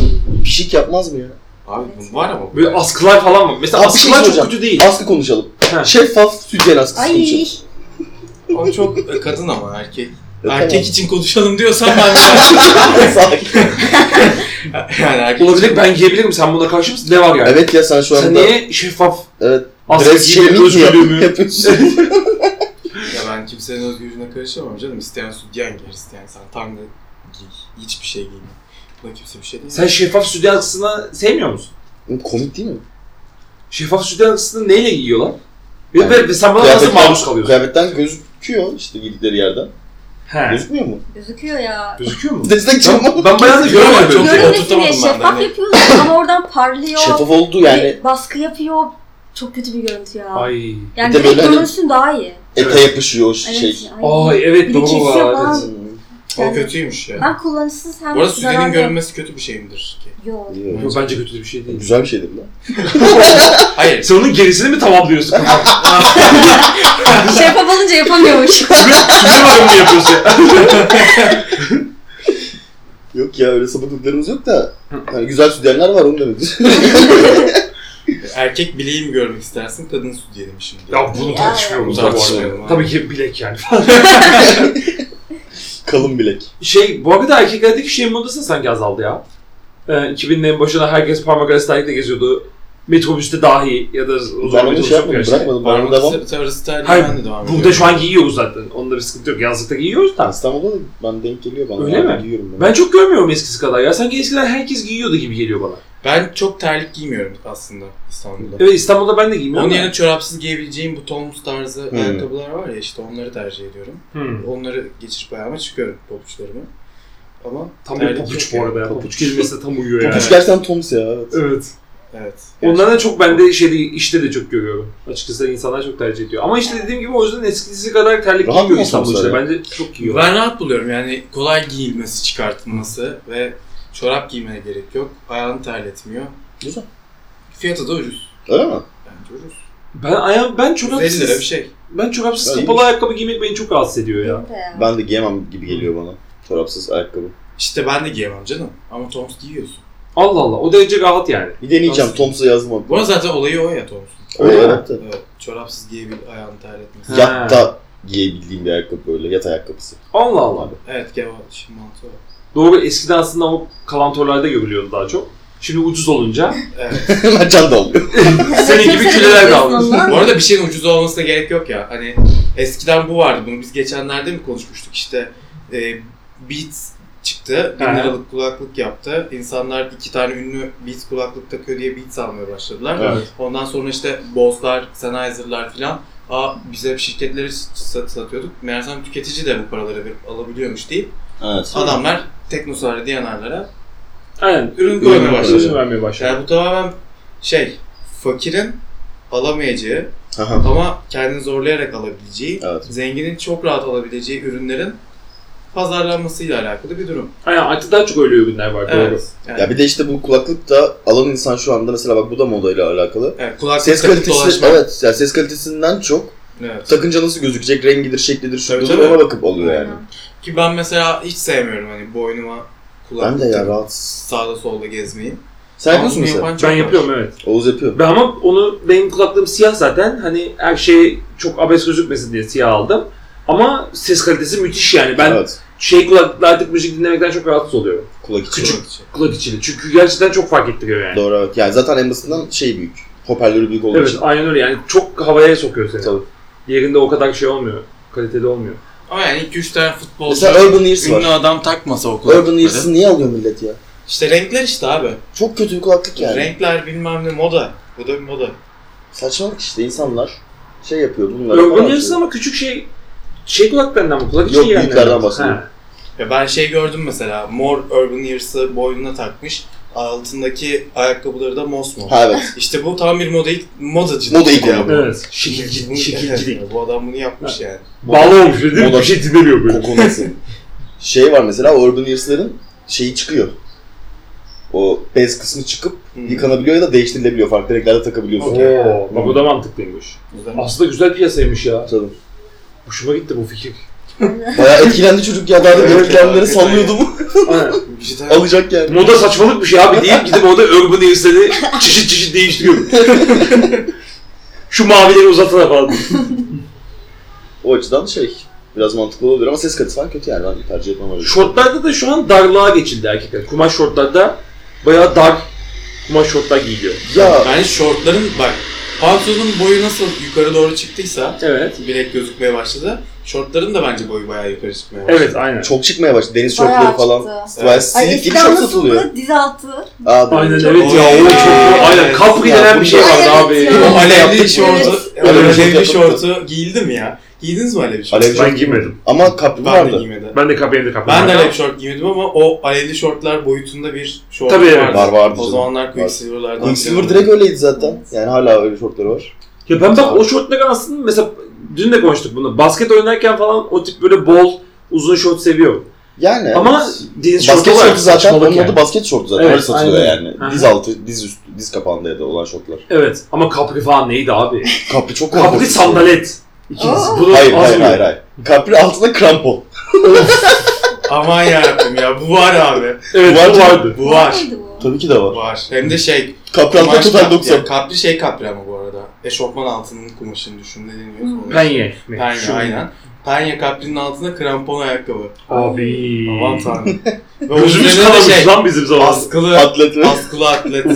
pişik yapmaz mı ya? Abi bu var ama. Böyle askılar falan var. Mesela Abi bir şey askılar çok soracağım. kötü değil. Askı konuşalım. Ha. Şeffaf sütyen askısı Ay. konuşalım. O çok e, kadın ama erkek. E, erkek tamam. için konuşalım diyorsan ben Sakin. yani erkek Olabilir ben giyebilirim. Sen buna karşı mısın? Ne var yani? evet ya sen şu anda Sen niye şeffaf evet, askı dress giyme shaming mi özgürlüğümü? yapıyorsun? Ya ben kimsenin özgürlüğüne karışamam canım. İsteyen sütyen giyer, isteyen sen tanga giy. Hiçbir şey giyme. Buna kimse bir şey değil. Sen şeffaf stüdyo askısını sevmiyor musun? Komik değil mi? Şeffaf stüdyo askısını neyle giyiyorlar? Ve, Yani ve, ve sen buna nasıl maruz kalıyorsun? Kıyafetten gözüküyor işte giydikleri yerden. He. Gözükmüyor mu? Gözüküyor ya. Gözüküyor mu? Destek çalma. Ben, ben bayağı da görmedim. çok- oturtamadım diye şeffaf hani. yapıyorlar ama oradan parlıyor. Şeffaf oldu Bir yani baskı yapıyor. Çok kötü bir görüntü ya. Ay. Yani direkt hani- görünsün daha iyi. ete yapışıyor o Evet. şey. Ay evet Bir de doğru kesiyor var. Falan. O Yani- kötüymüş ya. Hem kullanışsız hem Bu arada sütyenin zararlı. görünmesi kötü bir şey midir ki? Yok. Yok. Yok, bence kötü bir şey değil. Güzel bir şeydir lan. Hayır. Sen onun gerisini mi tamamlıyorsun? Şeffaf olunca yapamıyormuş. Bizim adamını yapıyorsun. Yok ya öyle sapıklıklarımız yok da hani güzel sütyenler var onu demek. Erkek bileği mi görmek istersin, kadın sütyeni mi şimdi? ya bunu tartışmıyoruz tartışmayalım abi. Tabii ki bilek yani. Kalın bilek. şey bu arada erkeklerdeki şey modası sanki azaldı ya. Ee, 2000'lerin başında herkes parmak arası terlikle geziyordu. Metrobüste dahi ya da o Ben onu metrobüs şey yapmadım bırakmadım. Ben onu devam. Arası terliği Hayır, ben de devam Burada ediyorum. şu an giyiyoruz zaten. Onda bir sıkıntı yok. Yazlıkta giyiyoruz da. İstanbul'da da ben denk geliyor bana. Öyle mi? Giyiyorum ben. Ben çok görmüyorum eskisi kadar ya. Sanki eskiden herkes giyiyordu gibi geliyor bana. Ben çok terlik giymiyorum aslında İstanbul'da. Evet İstanbul'da ben de giymiyorum. Onun ama- yerine çorapsız giyebileceğim bu Tom's tarzı Hmm. ayakkabılar var ya işte onları tercih ediyorum. Hmm. Onları geçirip ayağıma çıkıyorum pabuçlarımı. Ama Tam bir pabuç bu arada ya. Pabuç kelimesi de tam uyuyor yani. Papuç gerçekten Toms ya. Evet. Evet. Evet. Onlardan çok ben de şeyde işte de çok görüyorum. Açıkçası insanlar çok tercih ediyor. Ama işte dediğim gibi o yüzden eskisi kadar terlik Rahat giymiyor mı İstanbul olsunlar işte. Bence çok giyiyor. Ben rahat buluyorum yani kolay giyilmesi, çıkartılması ve çorap giymene gerek yok. Ayağını terletmiyor. Güzel. Fiyatı da ucuz. Öyle mi? Bence ucuz. Ben ayağım ben 150 lira çorapsız bir şey. ben çorapsız Ya kapalı ayakkabı giymek beni çok rahatsız ediyor ya. Ben de giyemem gibi geliyor bana. Çorapsız ayakkabı. İşte ben de giyemem canım. Ama Toms giyiyorsun. Allah Allah. O derece rahat yani. Bir deneyeceğim. Nasıl? Toms'a yazdım abi. Bu arada zaten olayı o ya Toms'un. Öyle mi? evet. Çorapsız giyebil ayağını terletmesi. Ha. Yatta giyebildiğim bir ayakkabı böyle. Yat ayakkabısı. Allah Allah. Evet gel şimdi mantığı. Doğru eskiden aslında o kalantorlarda görülüyordu daha çok. Şimdi ucuz olunca Evet. Mercan da oluyor. senin gibi de küleler kalmış. ondan. Bu arada bir şeyin ucuz olmasına gerek yok ya. Hani eskiden bu vardı. Bunu biz geçenlerde mi konuşmuştuk? İşte e, Beats çıktı. 1000 Ha. liralık kulaklık yaptı. İnsanlar iki tane ünlü Beats kulaklık takıyor diye Beats almaya başladılar. Evet. Ondan sonra işte Bose'lar, Sennheiser'lar filan Aa biz hep şirketleri sat- satıyorduk. Meğersem tüketici de bu paraları verip alabiliyormuş deyip Evet. adamlar Teknosar'ı diyanarlara Aynen. ürün koymaya başladı. Ürün vermeye başladı. Yani bu tamamen şey, fakirin alamayacağı Aha. Ama kendini zorlayarak alabileceği, Evet. zenginin çok rahat alabileceği ürünlerin pazarlanmasıyla alakalı bir durum. Aynen artık daha çok öyle ürünler var. Doğru. Evet. Yani, Ya bir de işte bu kulaklık da alan insan şu anda mesela bak bu da modayla alakalı. evet, kulaklık Ses kalitesi dolaşma. evet yani ses kalitesinden çok Evet. takınca nasıl gözükecek rengidir şeklidir şudur ona bakıp alıyor yani. Ki ben mesela hiç sevmiyorum hani boynuma Ben kulaklık de ya takıp rahat. sağda solda gezmeyi. Sen Ama yapıyorsun bunu mesela. yapan çok Ben var. yapıyorum evet. Oğuz yapıyor. Ben ama onu benim kulaklığım siyah zaten. Hani her şey çok abes gözükmesin diye siyah aldım. Ama ses kalitesi müthiş yani. Ben Evet. şey kulaklıkla artık müzik dinlemekten çok rahatsız oluyorum. Kulak içi. Küçük. Kulak içini. Çünkü gerçekten çok fark ettiriyor yani. Doğru evet. Yani zaten en basitinden şey büyük. Hoparlörü büyük olduğu Evet için. aynen öyle yani çok havaya sokuyor seni. Tabii. Yerinde o kadar şey olmuyor. Kaliteli olmuyor. Ama yani 2-3 tane futbolcu, Mesela Urban Ears ünlü var. adam takmasa o kulaklıkları. Urban Ears'ı niye alıyor millet ya? İşte renkler işte abi. Çok kötü bir kulaklık yani. Renkler bilmem ne moda. Bu da bir moda. Saçmalık işte insanlar şey yapıyor bunlar. Urban Ears'ın ama küçük şey şey kulaklarından mı? Kulak içi Yok, yani. büyüklerden bahsediyorum. Ha. Ya ben şey gördüm mesela mor Urban Ears'ı boynuna takmış. Altındaki ayakkabıları da mosmor. Ha evet. İşte bu tam bir moda modacılık. Moda ikonu. ya bu. Evet. Şekilci, şekilcilik. evet, bu adam bunu yapmış yani. Bağlı olmuş değil mi? Moda- Bir şey dinlemiyor böyle. Kokonası. şey var mesela Urban Ears'lerin şeyi çıkıyor. O bez kısmı çıkıp Hmm. yıkanabiliyor ya da değiştirilebiliyor. Farklı renklerde takabiliyorsun. Oo, bak o da mantıklıymış. Güzel. Aslında güzel piyasaymış ya. Tabii. Hoşuma gitti bu fikir. Bayağı etkilendi çocuk ya. Daha da Evet, görüntülenleri hakikaten. sallıyordum. Aynen. Alacak yani. Moda saçmalık bir şey abi deyip gidip orada Urban Ears'leri çeşit çeşit değiştiriyorum. Şu mavileri uzatsana falan. O açıdan şey biraz mantıklı olabilir ama ses kalitesi falan kötü yani ben tercih etmem öyle. Şortlarda da şu an darlığa geçildi erkekler. Kumaş şortlarda bayağı dar kumaş şortlar giyiliyor. Ya Ben şortların bak pantolonun boyu nasıl yukarı doğru çıktıysa Evet. bilek gözükmeye başladı. Şortların da bence boyu bayağı yukarı çıkmaya başladı. Evet aynen. çok çıkmaya başladı. Deniz Bayağı şortları falan. çıktı. Bayağı Ay silik gibi eskiden şort satılıyor. nasıldı? Diz altı. Abi, Aynen evet ya o çok aynen Evet. kapri Ya denen bir şey vardı Evet abi. ya. O Bunu alevli yaptık. şortu, Evet. alevli, Alevli şort şortu giyildi mi ya? Giydiniz mi alevli şort? Alev Ben şort giymedim. Ama kapri Ben de vardı. giymedim. Ben de kapı benim de kapı. Ben de alevli şort giymedim ama o alevli şortlar boyutunda bir şort Tabii, vardı. Var vardı O canım. zamanlar Quicksilver'lardan. Quicksilver direkt öyleydi zaten. Yani hala öyle şortları var. Ya ben bak o şortları aslında mesela dün de konuştuk bunu. Basket oynarken falan o tip böyle bol uzun şort seviyorum. Yani Ama deniz şortu basket var. şortu zaten saçmalık onun yani. adı basket şortu zaten Evet, öyle satılıyor aynen. yani. Aha. Diz altı, diz üstü, diz kapağında ya da olan şortlar. Evet ama kapri falan neydi abi? Kapri çok kapri konforlu. sandalet. İkincisi. Oo. Bunu Hayır az hayır mı? hayır hayır. Kapri altında krampon. Aman yarabbim ya bu var abi. Evet Var bu canım. vardı. Bu var. Neydi bu? Tabii ki de var. Var. Hem de şey. Kapri altında kumaş total kap- 90. ya kapri şey kapri ama bu arada. Eşofman altının kumaşını düşün ne deniyor? Hmm. Penye. Penye Şu- aynen. Penye kaprinin altında krampon ayakkabı. Abi. Aman tanrım. Ve Gözümüz üzerine de kanamış şey, lan bizim zamanımızda. askılı, Atlet askılı atlet.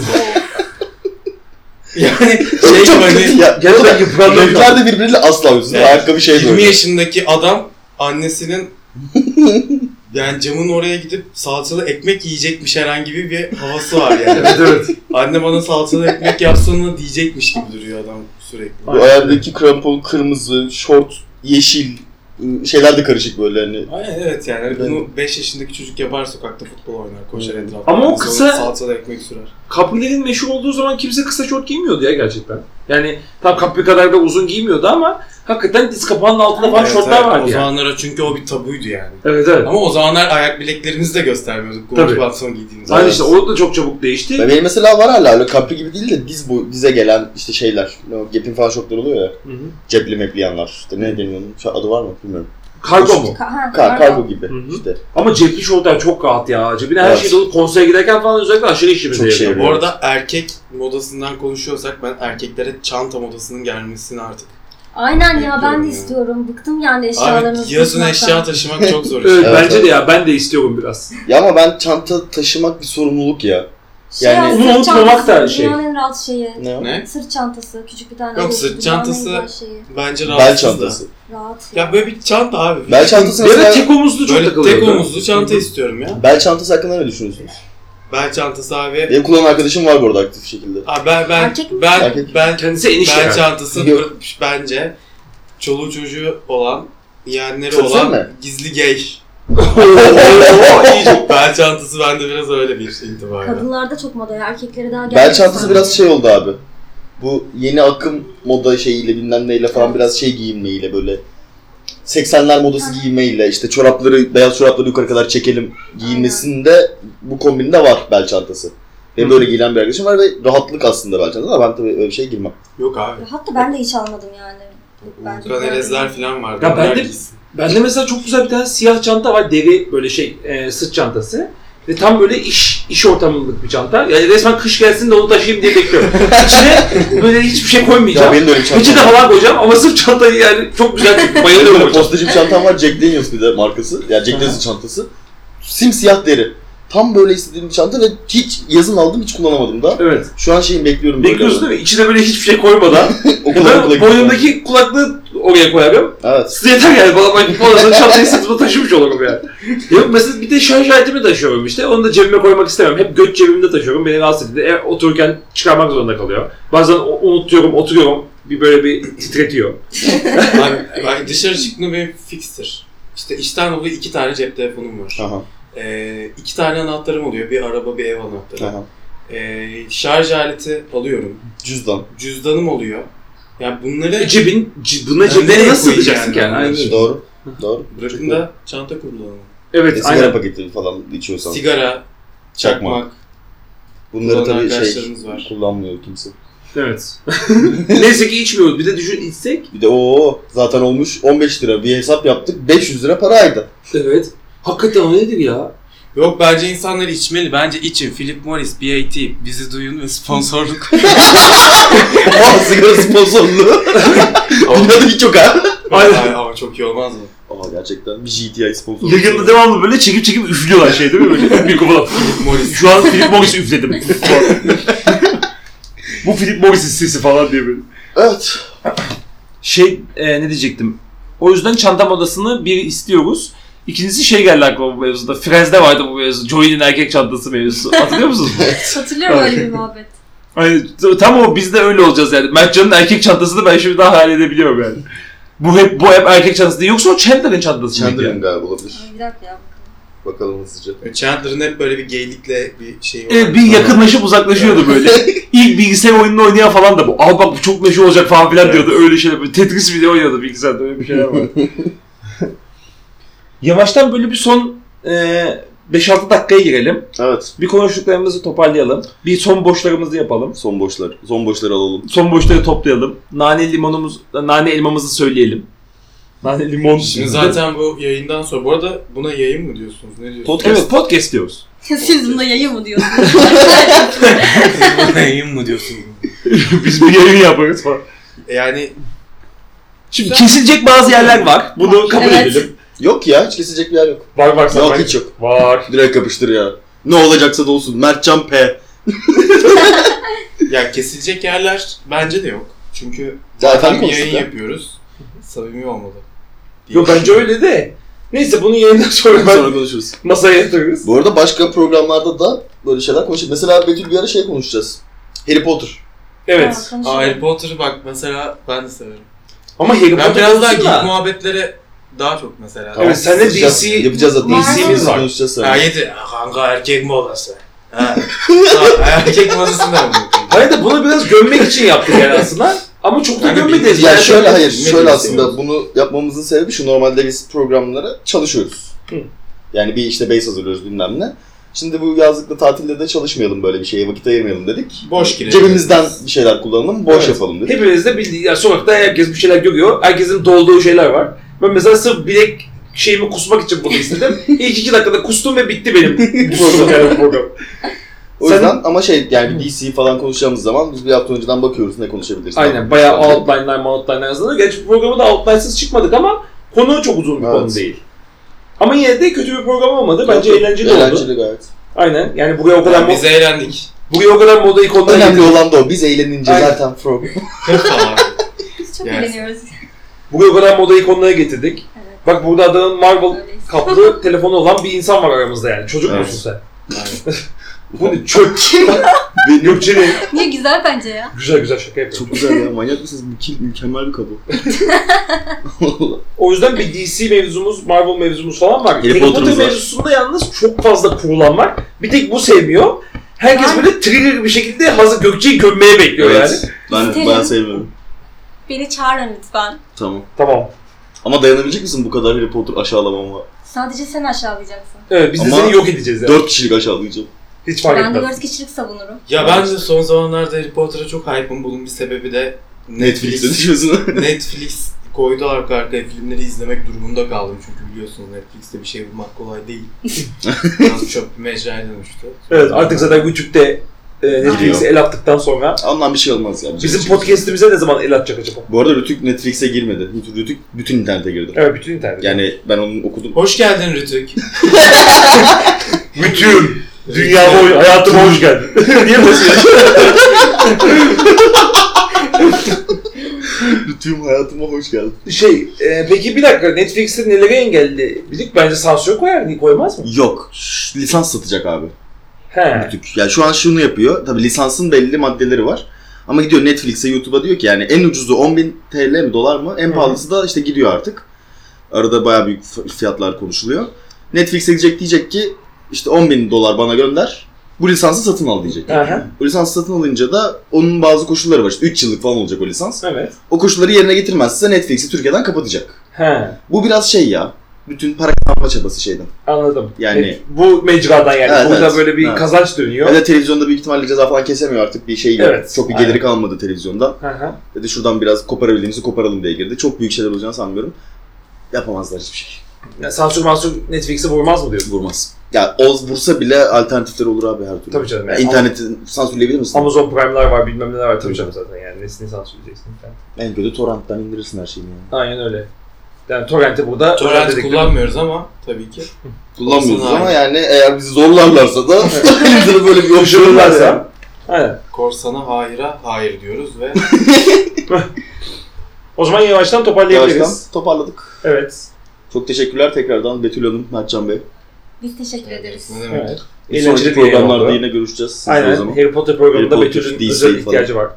yani şey çok hani kötü ya. Gerçekten yıprandım. Renkler de birbiriyle asla uyumsuz. Evet. Ayakkabı şey 20 böyle. yaşındaki adam annesinin yani camın oraya gidip salçalı ekmek yiyecekmiş herhangi bir bir havası var yani. Evet evet. Anne bana salçalı ekmek yapsana diyecekmiş gibi duruyor adam sürekli. Bu ayağındaki krampon kırmızı, şort, yeşil ıı, şeyler de karışık böyle hani. Aynen evet yani hani bunu 5 yaşındaki çocuk yapar sokakta futbol oynar koşar etrafta. Ama o kısa- salçalı ekmek sürer. Kaprilerin meşhur olduğu zaman kimse kısa şort giymiyordu ya gerçekten. Yani tam kapri kadar da uzun giymiyordu ama hakikaten diz kapağının altında falan Evet, şortlar evet. vardı O yani. o- çünkü o bir tabuydu yani. Evet evet. Ama o zamanlar ayak bileklerimizi de göstermiyorduk. Tabii. Kumaş pantolon giydiğimiz Aynen işte o da çok çabuk değişti. Benim mesela var hala öyle kapri gibi değil de diz bu dize gelen işte şeyler. O Gap'in falan şortlar oluyor ya. Hı hı. Cepli mepliyanlar. İşte ne deniyor onun? Adı var mı bilmiyorum. Kargo mu? Ka- ha, Kar, kargo gibi Hı hı. işte. Ama cepli şortlar çok rahat ya. Cebine her Evet. şey dolu. Konsere giderken falan özellikle aşırı işimize Çok şey. Bu arada erkek modasından konuşuyorsak ben erkeklere çanta modasının gelmesini artık. Aynen ya ben de istiyorum. Bıktım yani Abi eşyalarımızı yazın taşımaktan. eşya taşımak çok zor. Evet. Evet, bence evet. de ya ben de istiyorum biraz. Ya ama ben çanta taşımak bir sorumluluk ya. Şey Yani- ya, Onu sırt unutmamak da çantası, şey. Dünyanın en rahat şeyi. Ne o? Ne? Sırt çantası. Küçük bir tane. Yok, sırt dünyanın en çantası- güzel şeyi. Bence Bel rahatsız çantası. Rahat Ya böyle bir çanta abi. Bel çantası Ya da mesela... tek omuzlu çok Böyle takılıyor. tek omuzlu çanta istiyorum ya. Bel çantası hakkında ne düşünüyorsunuz? Bel çantası abi. Benim kullanan arkadaşım var bu arada aktif şekilde. Abi ben ben Erkek mi? ben Erkek. ben Kendisi enişte bel yani. çantası Yok. bence çoluğu çocuğu olan yeğenleri Çok olan mi? gizli gay. İyice. Bel çantası bende biraz öyle bir intiba ya. Kadınlarda çok moda ya. Erkekleri daha Bel gelmedi çantası sanki. biraz şey oldu abi. Bu yeni akım moda şeyiyle bilmem neyle falan Evet. biraz şey giyinmeyle böyle 80'ler modası giyinmeyle işte çorapları beyaz çorapları yukarı kadar çekelim giyinmesinde bu kombinde var bel çantası. Benim Hı. böyle giyilen bir arkadaşım var ve rahatlık aslında bel çantası ama ben tabii öyle bir şey girmem. Yok abi. Hatta ben de hiç almadım yani. Bence Ultranerezler falan vardı. Ya ben onlar de- giysin. Bende mesela çok güzel bir tane siyah çanta var. Deri böyle şey e, sırt çantası. Ve tam böyle iş iş ortamlık bir çanta. Yani resmen kış gelsin de onu taşıyayım diye bekliyorum. İçine böyle hiçbir şey Ya koymayacağım. benim de öyle bir çantam Peçete var. falan koyacağım ama sırf çantayı yani çok güzel çünkü bayılıyorum o çantaya. postacı bir çantam var Jack Daniels bir de markası. Yani Jack Daniels'ın çantası. Simsiyah deri. Tam böyle istediğim bir çanta ve hiç yazın aldım hiç kullanamadım da. Evet. Şu an şeyin bekliyorum böyle. Bekliyorsun değil mi? İçine böyle hiçbir şey koymadan. Okula ya okula da gittim. boynumdaki kulaklığı oraya koyarım. Evet. Size yeter yani bana bak ondan çantayı sırtıma taşımış olurum yani. Yok mesela bir de şarj aletimi taşıyorum işte. Onu da cebime koymak istemiyorum. Hep göt cebimde taşıyorum. Beni rahatsız ediyor. E, otururken çıkarmak zorunda kalıyor. Bazen unutuyorum, oturuyorum. Bir böyle bir titretiyor. Abi, abi dışarı çıktığımda benim fikstir. İşte işten dolayı iki tane cep telefonum var. Aha. Ee, iki tane anahtarım oluyor. Bir araba, bir ev anahtarı. Aha. Ee, şarj aleti alıyorum. Cüzdan. Cüzdanım oluyor. Yani bunları E, Cebin, c- buna cebine nereye nasıl koyayım sığdıracaksın yani? yani? Aynen. Doğru. Doğru. bırakın da çanta kullanın. Evet, E, sigara aynen. paketi falan içiyorsan. Sigara, Çakmak. çakmak. Bunları kullanan tabii şey arkadaşlarımız var. kullanmıyor kimse. Evet. Neyse ki içmiyoruz. Bir de düşün içsek. Bir de o zaten olmuş 15 lira bir hesap yaptık 500 lira paraydı. Evet. Hakikaten o nedir ya? Yok bence insanlar içmeli. Bence için. Philip Morris, BAT bizi duyun ve sponsorluk. Aa sigara sponsorluğu. Dünyada hiç yok ha. Aynen. Ay, ama çok iyi olmaz mı? Aa gerçekten bir GTI sponsorluğu. Yayında devamlı böyle çekip çekip üflüyorlar şey değil mi? Böyle mikrofona. Philip Morris. Şu an Philip Morris'i üfledim. Bu Philip Morris'in sesi falan diye böyle. Evet. Şey e, ne diyecektim? O yüzden çanta modasını bir istiyoruz. İkincisi şey geldi aklıma bu mevzuda. Friends'de vardı bu mevzu. Joey'nin erkek çantası mevzusu. Hatırlıyor musunuz? Hatırlıyorum öyle bir muhabbet. Hani tam o biz de öyle olacağız yani. Mertcan'ın erkek çantasını ben şimdi daha hayal edebiliyorum yani. Bu hep bu hep erkek çantası değil. Yoksa o Chandler'ın çantası mıydı Chandler'ın yani? galiba olabilir. Ay, bir dakika ya. Bakalım hızlıca. Chandler'ın hep böyle bir geylikle bir şeyi var. Evet, bir yakınlaşıp uzaklaşıyordu böyle. İlk bilgisayar oyununu oynayan falan da bu. Al bak bu çok meşhur olacak falan filan Evet. diyordu. Öyle şeyler. Böyle Tetris bile oynuyordu bilgisayarda. Öyle bir şeyler var. Yavaştan böyle bir son e, 5-6 dakikaya girelim. Evet. Bir konuştuklarımızı toparlayalım. Bir son boşlarımızı yapalım. Son boşlar. Son boşları alalım. Son boşları toplayalım. Nane limonumuz, nane elmamızı söyleyelim. Nane limon. Şimdi zaten bu yayından sonra, bu arada buna yayın mı diyorsunuz? Ne diyorsunuz? Podcast. Evet podcast diyoruz. Siz buna yayın mı diyorsunuz? buna yayın mı diyorsunuz? Biz bir yayın yaparız falan. Yani Şimdi kesilecek bazı yerler var. Bunu kabul Evet. edelim. Yok ya hiç kesecek bir yer yok. Var var Yok hiç yok. Var. Direkt kapıştır ya. Ne olacaksa da olsun. Mertcan P. ya kesilecek yerler bence de yok. Çünkü Zaten zaten bir yayın ya. yapıyoruz. Samimi olmalı. diye Yo bence öyle de. Neyse bunu yayından sonra ben Sonra konuşuruz. masaya yatırırız. Bu arada başka programlarda da böyle şeyler konuşacağız. Mesela Betül bir ara şey konuşacağız. Harry Potter. Evet. Ha. Aa, Harry Potter'ı bak mesela ben de severim. Ama Harry Ben Potter biraz daha geek muhabbetlere daha çok mesela. Tamam. Evet, sen de. DC Yapacağız zaten. DC'miz var. Konuşacağız Ha sonra. yedi. Kanka erkek modası. Ha. Ha, erkek modasını da mı? Hayır da bunu biraz gömmek için yaptık yani aslında. Ama çok da Yani gömmediniz. Ya Yani şöyle hayır, Ne şöyle diyorsun? aslında bunu yapmamızın sebebi şu normalde biz programlara çalışıyoruz. Hı. Yani bir işte base hazırlıyoruz bilmem ne. Şimdi bu yazlıkta tatilde de çalışmayalım böyle bir şeye vakit ayırmayalım dedik. Boş girelim. Cebimizden bir şeyler kullanalım, boş Evet. yapalım dedik. Hepiniz de bildiği, yani sokakta herkes bir şeyler görüyor. Herkesin dolduğu şeyler var. Ben mesela sırf bilek şeyimi kusmak için bunu istedim. İlk iki dakikada kustum ve bitti benim bu program. Yani program. O Sen- yüzden ama şey yani bir DC falan konuşacağımız zaman biz bir hafta önceden bakıyoruz ne konuşabiliriz. Aynen bayağı outline'lar outline'lar yazılıyor. Gerçi programı da outline'sız çıkmadık ama konu çok uzun bir Evet. konu değil. Ama yine de kötü bir program olmadı. Bence eğlenceli, oldu. Eğlenceli gayet. Aynen. Yani buraya o kadar Yani mo- biz eğlendik. buraya o kadar moda ikonları Önemli getirdik. olan da o. Biz eğlenince Aynen. zaten program. Falan. Biz çok Yani- eğleniyoruz. Buraya o kadar moda ikonları getirdik. Evet. Bak burada adamın Marvel kaplı telefonu olan bir insan var aramızda yani. Çocuk Evet. musun sen? Yani. Bu ne? Çöp. Benim Gökçe'nin. Niye güzel bence ya? Güzel güzel şaka yapıyorum. çok güzel ya. Manyak mısınız? Mükemmel, mükemmel bir kabul. O yüzden bir DC mevzumuz, Marvel mevzumuz falan var. Harry Harry Potter var. mevzusunda yalnız çok fazla kurulan var. Bir tek bu sevmiyor. Herkes böyle trigger bir şekilde hazır Gökçe'yi gömmeye bekliyor yani. Ben, İsterim. ben sevmiyorum. Beni çağırın lütfen. Tamam. Tamam. Ama dayanabilecek misin bu kadar Harry Potter aşağılamama? Sadece sen aşağılayacaksın. Evet biz de Ama seni yok edeceğiz yani. Dört kişilik aşağılayacağım. Hiç fark ben de etmez. dört kişilik savunurum. Ya ben de son zamanlarda Harry Potter'a çok hype'ım. Bunun bir sebebi de Netflix'e düşüyorsun. Netflix koydu arka arkaya filmleri izlemek durumunda kaldım. Çünkü biliyorsunuz Netflix'te bir şey bulmak kolay değil. Biraz çöp bir mecraya dönüştü. Evet artık zaten YouTube'de e, Netflix'e Giriyor. el attıktan sonra Ondan bir şey olmaz ya. bizim podcast'imize ne zaman el atacak acaba? Bu arada Rütük Netflix'e girmedi. Rütük bütün internete girdi. Evet bütün internet. Yani ben onu okudum. Hoş geldin Rütük. bütün dünyama, hoş- hayatıma hoş geldin. Niye basıyorsun? Rütük'üm hayatıma hoş geldin. şey, e, peki bir dakika Netflix'te neleri engelledik? Bence sansür koyar, koymaz mı? Yok. şş, Lisans satacak abi. He. Rütük. Yani şu an şunu yapıyor. Tabii lisansın belli maddeleri var. Ama gidiyor Netflix'e, YouTube'a diyor ki yani en ucuzu 10.000 TL mi dolar mı? En pahalısı da işte gidiyor artık. Arada bayağı büyük fiyatlar konuşuluyor. Netflix'e gidecek diyecek ki işte 10.000 dolar bana gönder. Bu lisansı satın al diyecek. Aha. Bu lisansı satın alınca da onun bazı koşulları var. İşte 3 yıllık falan olacak o lisans. Evet. O koşulları yerine getirmezse Netflix'i Türkiye'den kapatacak. He. Bu biraz şey ya. Bütün para kazanma çabası şeyden. Anladım. Yani- E, bu mecradan yani. Evet, Burada evet. böyle bir Evet. kazanç dönüyor. Ya da televizyonda büyük ihtimalle ceza falan kesemiyor artık bir şey yok. Evet, Çok bir geliri aynen. kalmadı televizyonda. Hı hı. Dedi şuradan biraz koparabildiğimizi koparalım diye girdi. Çok büyük şeyler olacağını sanmıyorum. Yapamazlar hiçbir şey. Ya sansür mansür Netflix'e vurmaz mı diyorsun? Vurmaz. Ya o vursa bile alternatifleri olur abi her türlü. Tabii canım. Ya Yani interneti sansürleyebilir misin? Amazon Prime'lar var bilmem neler var tabii canım zaten yani. Nesini sansürleyeceksin falan. En kötü torrent'tan indirirsin her şeyini yani. Aynen öyle. Yani torrenti burada Torrent kullanmıyoruz ama tabii ki. Kullanmıyoruz Olsun ama abi. yani eğer bizi zorlarlarsa da elimizde böyle bir opsiyon var. Aynen. Korsana hayır'a hayır diyoruz ve O zaman yavaştan toparlayabiliriz. Yavaştan toparladık. Evet. Çok teşekkürler tekrardan Betül Hanım, Mertcan Bey. Biz teşekkür ederiz. ne demek? Evet. Bir Eğlenceli sonraki bir yayın programlarda oldu. yine görüşeceğiz. Sizle o Aynen. zaman. Harry Potter programında Potter, Betül'ün DC özel falan. ihtiyacı var.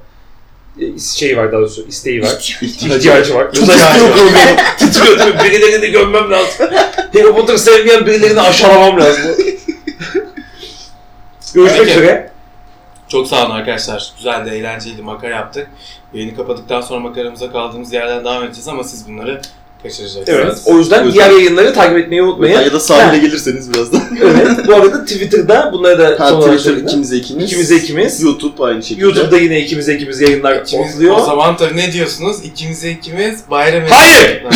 E, Şeyi var daha doğrusu, isteği var. İhtiyacı var. Çok Özel istiyor ihtiyacı var. Titriyor değil mi? Birilerini de gömmem lazım. Harry Potter sevmeyen birilerini aşağılamam lazım. Görüşmek Peki. üzere. Çok sağ olun arkadaşlar. Güzel de eğlenceliydi. Makara yaptık. Yayını kapadıktan sonra makaramıza kaldığımız yerden devam edeceğiz ama siz bunları kaçıracaksınız. Evet. O yüzden O yüzden- diğer yayınları takip etmeyi unutmayın. Ya da sahile gelirseniz birazdan. Evet. Bu arada Twitter'da bunları da Ha, son olarak Twitter söyleyeyim. ikimize ikimiz. İkimize ikimiz. YouTube aynı şekilde. YouTube'da yine ikimize ikimiz yayınlar İkimiz, oluyor. o zaman tabii ne diyorsunuz? İkimize ikimiz bayram Hayır! Ha.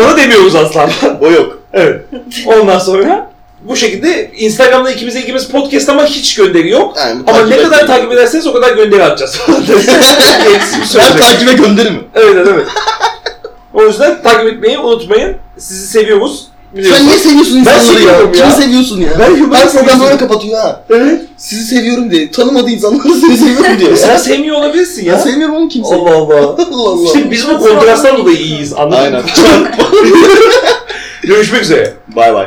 Onu demiyoruz asla. O yok. evet. Ondan sonra bu şekilde Instagram'da ikimize ikimiz podcast ama hiç gönderi yok. Yani Ama ne kadar takip ederseniz o kadar gönderi atacağız. Ben takibe gönderirim. Evet evet. O yüzden takip etmeyi unutmayın. Sizi seviyoruz. Sen Biliyorsunuz. niye seviyorsun Ben insanları ya? seviyorum ya. Kimi seviyorsun ya? Ben- ben Her program böyle kapatıyor ha. Evet. Sizi seviyorum diye. Tanımadığı insanları seni seviyorum diyor. Sen sevmiyor olabilirsin Ben ya. sevmiyorum oğlum kimseyi. Allah Allah. Allah Allah. İşte biz bu kontrasttan dolayı iyiyiz. Anladın Aynen. mı? Görüşmek üzere. Bay bay.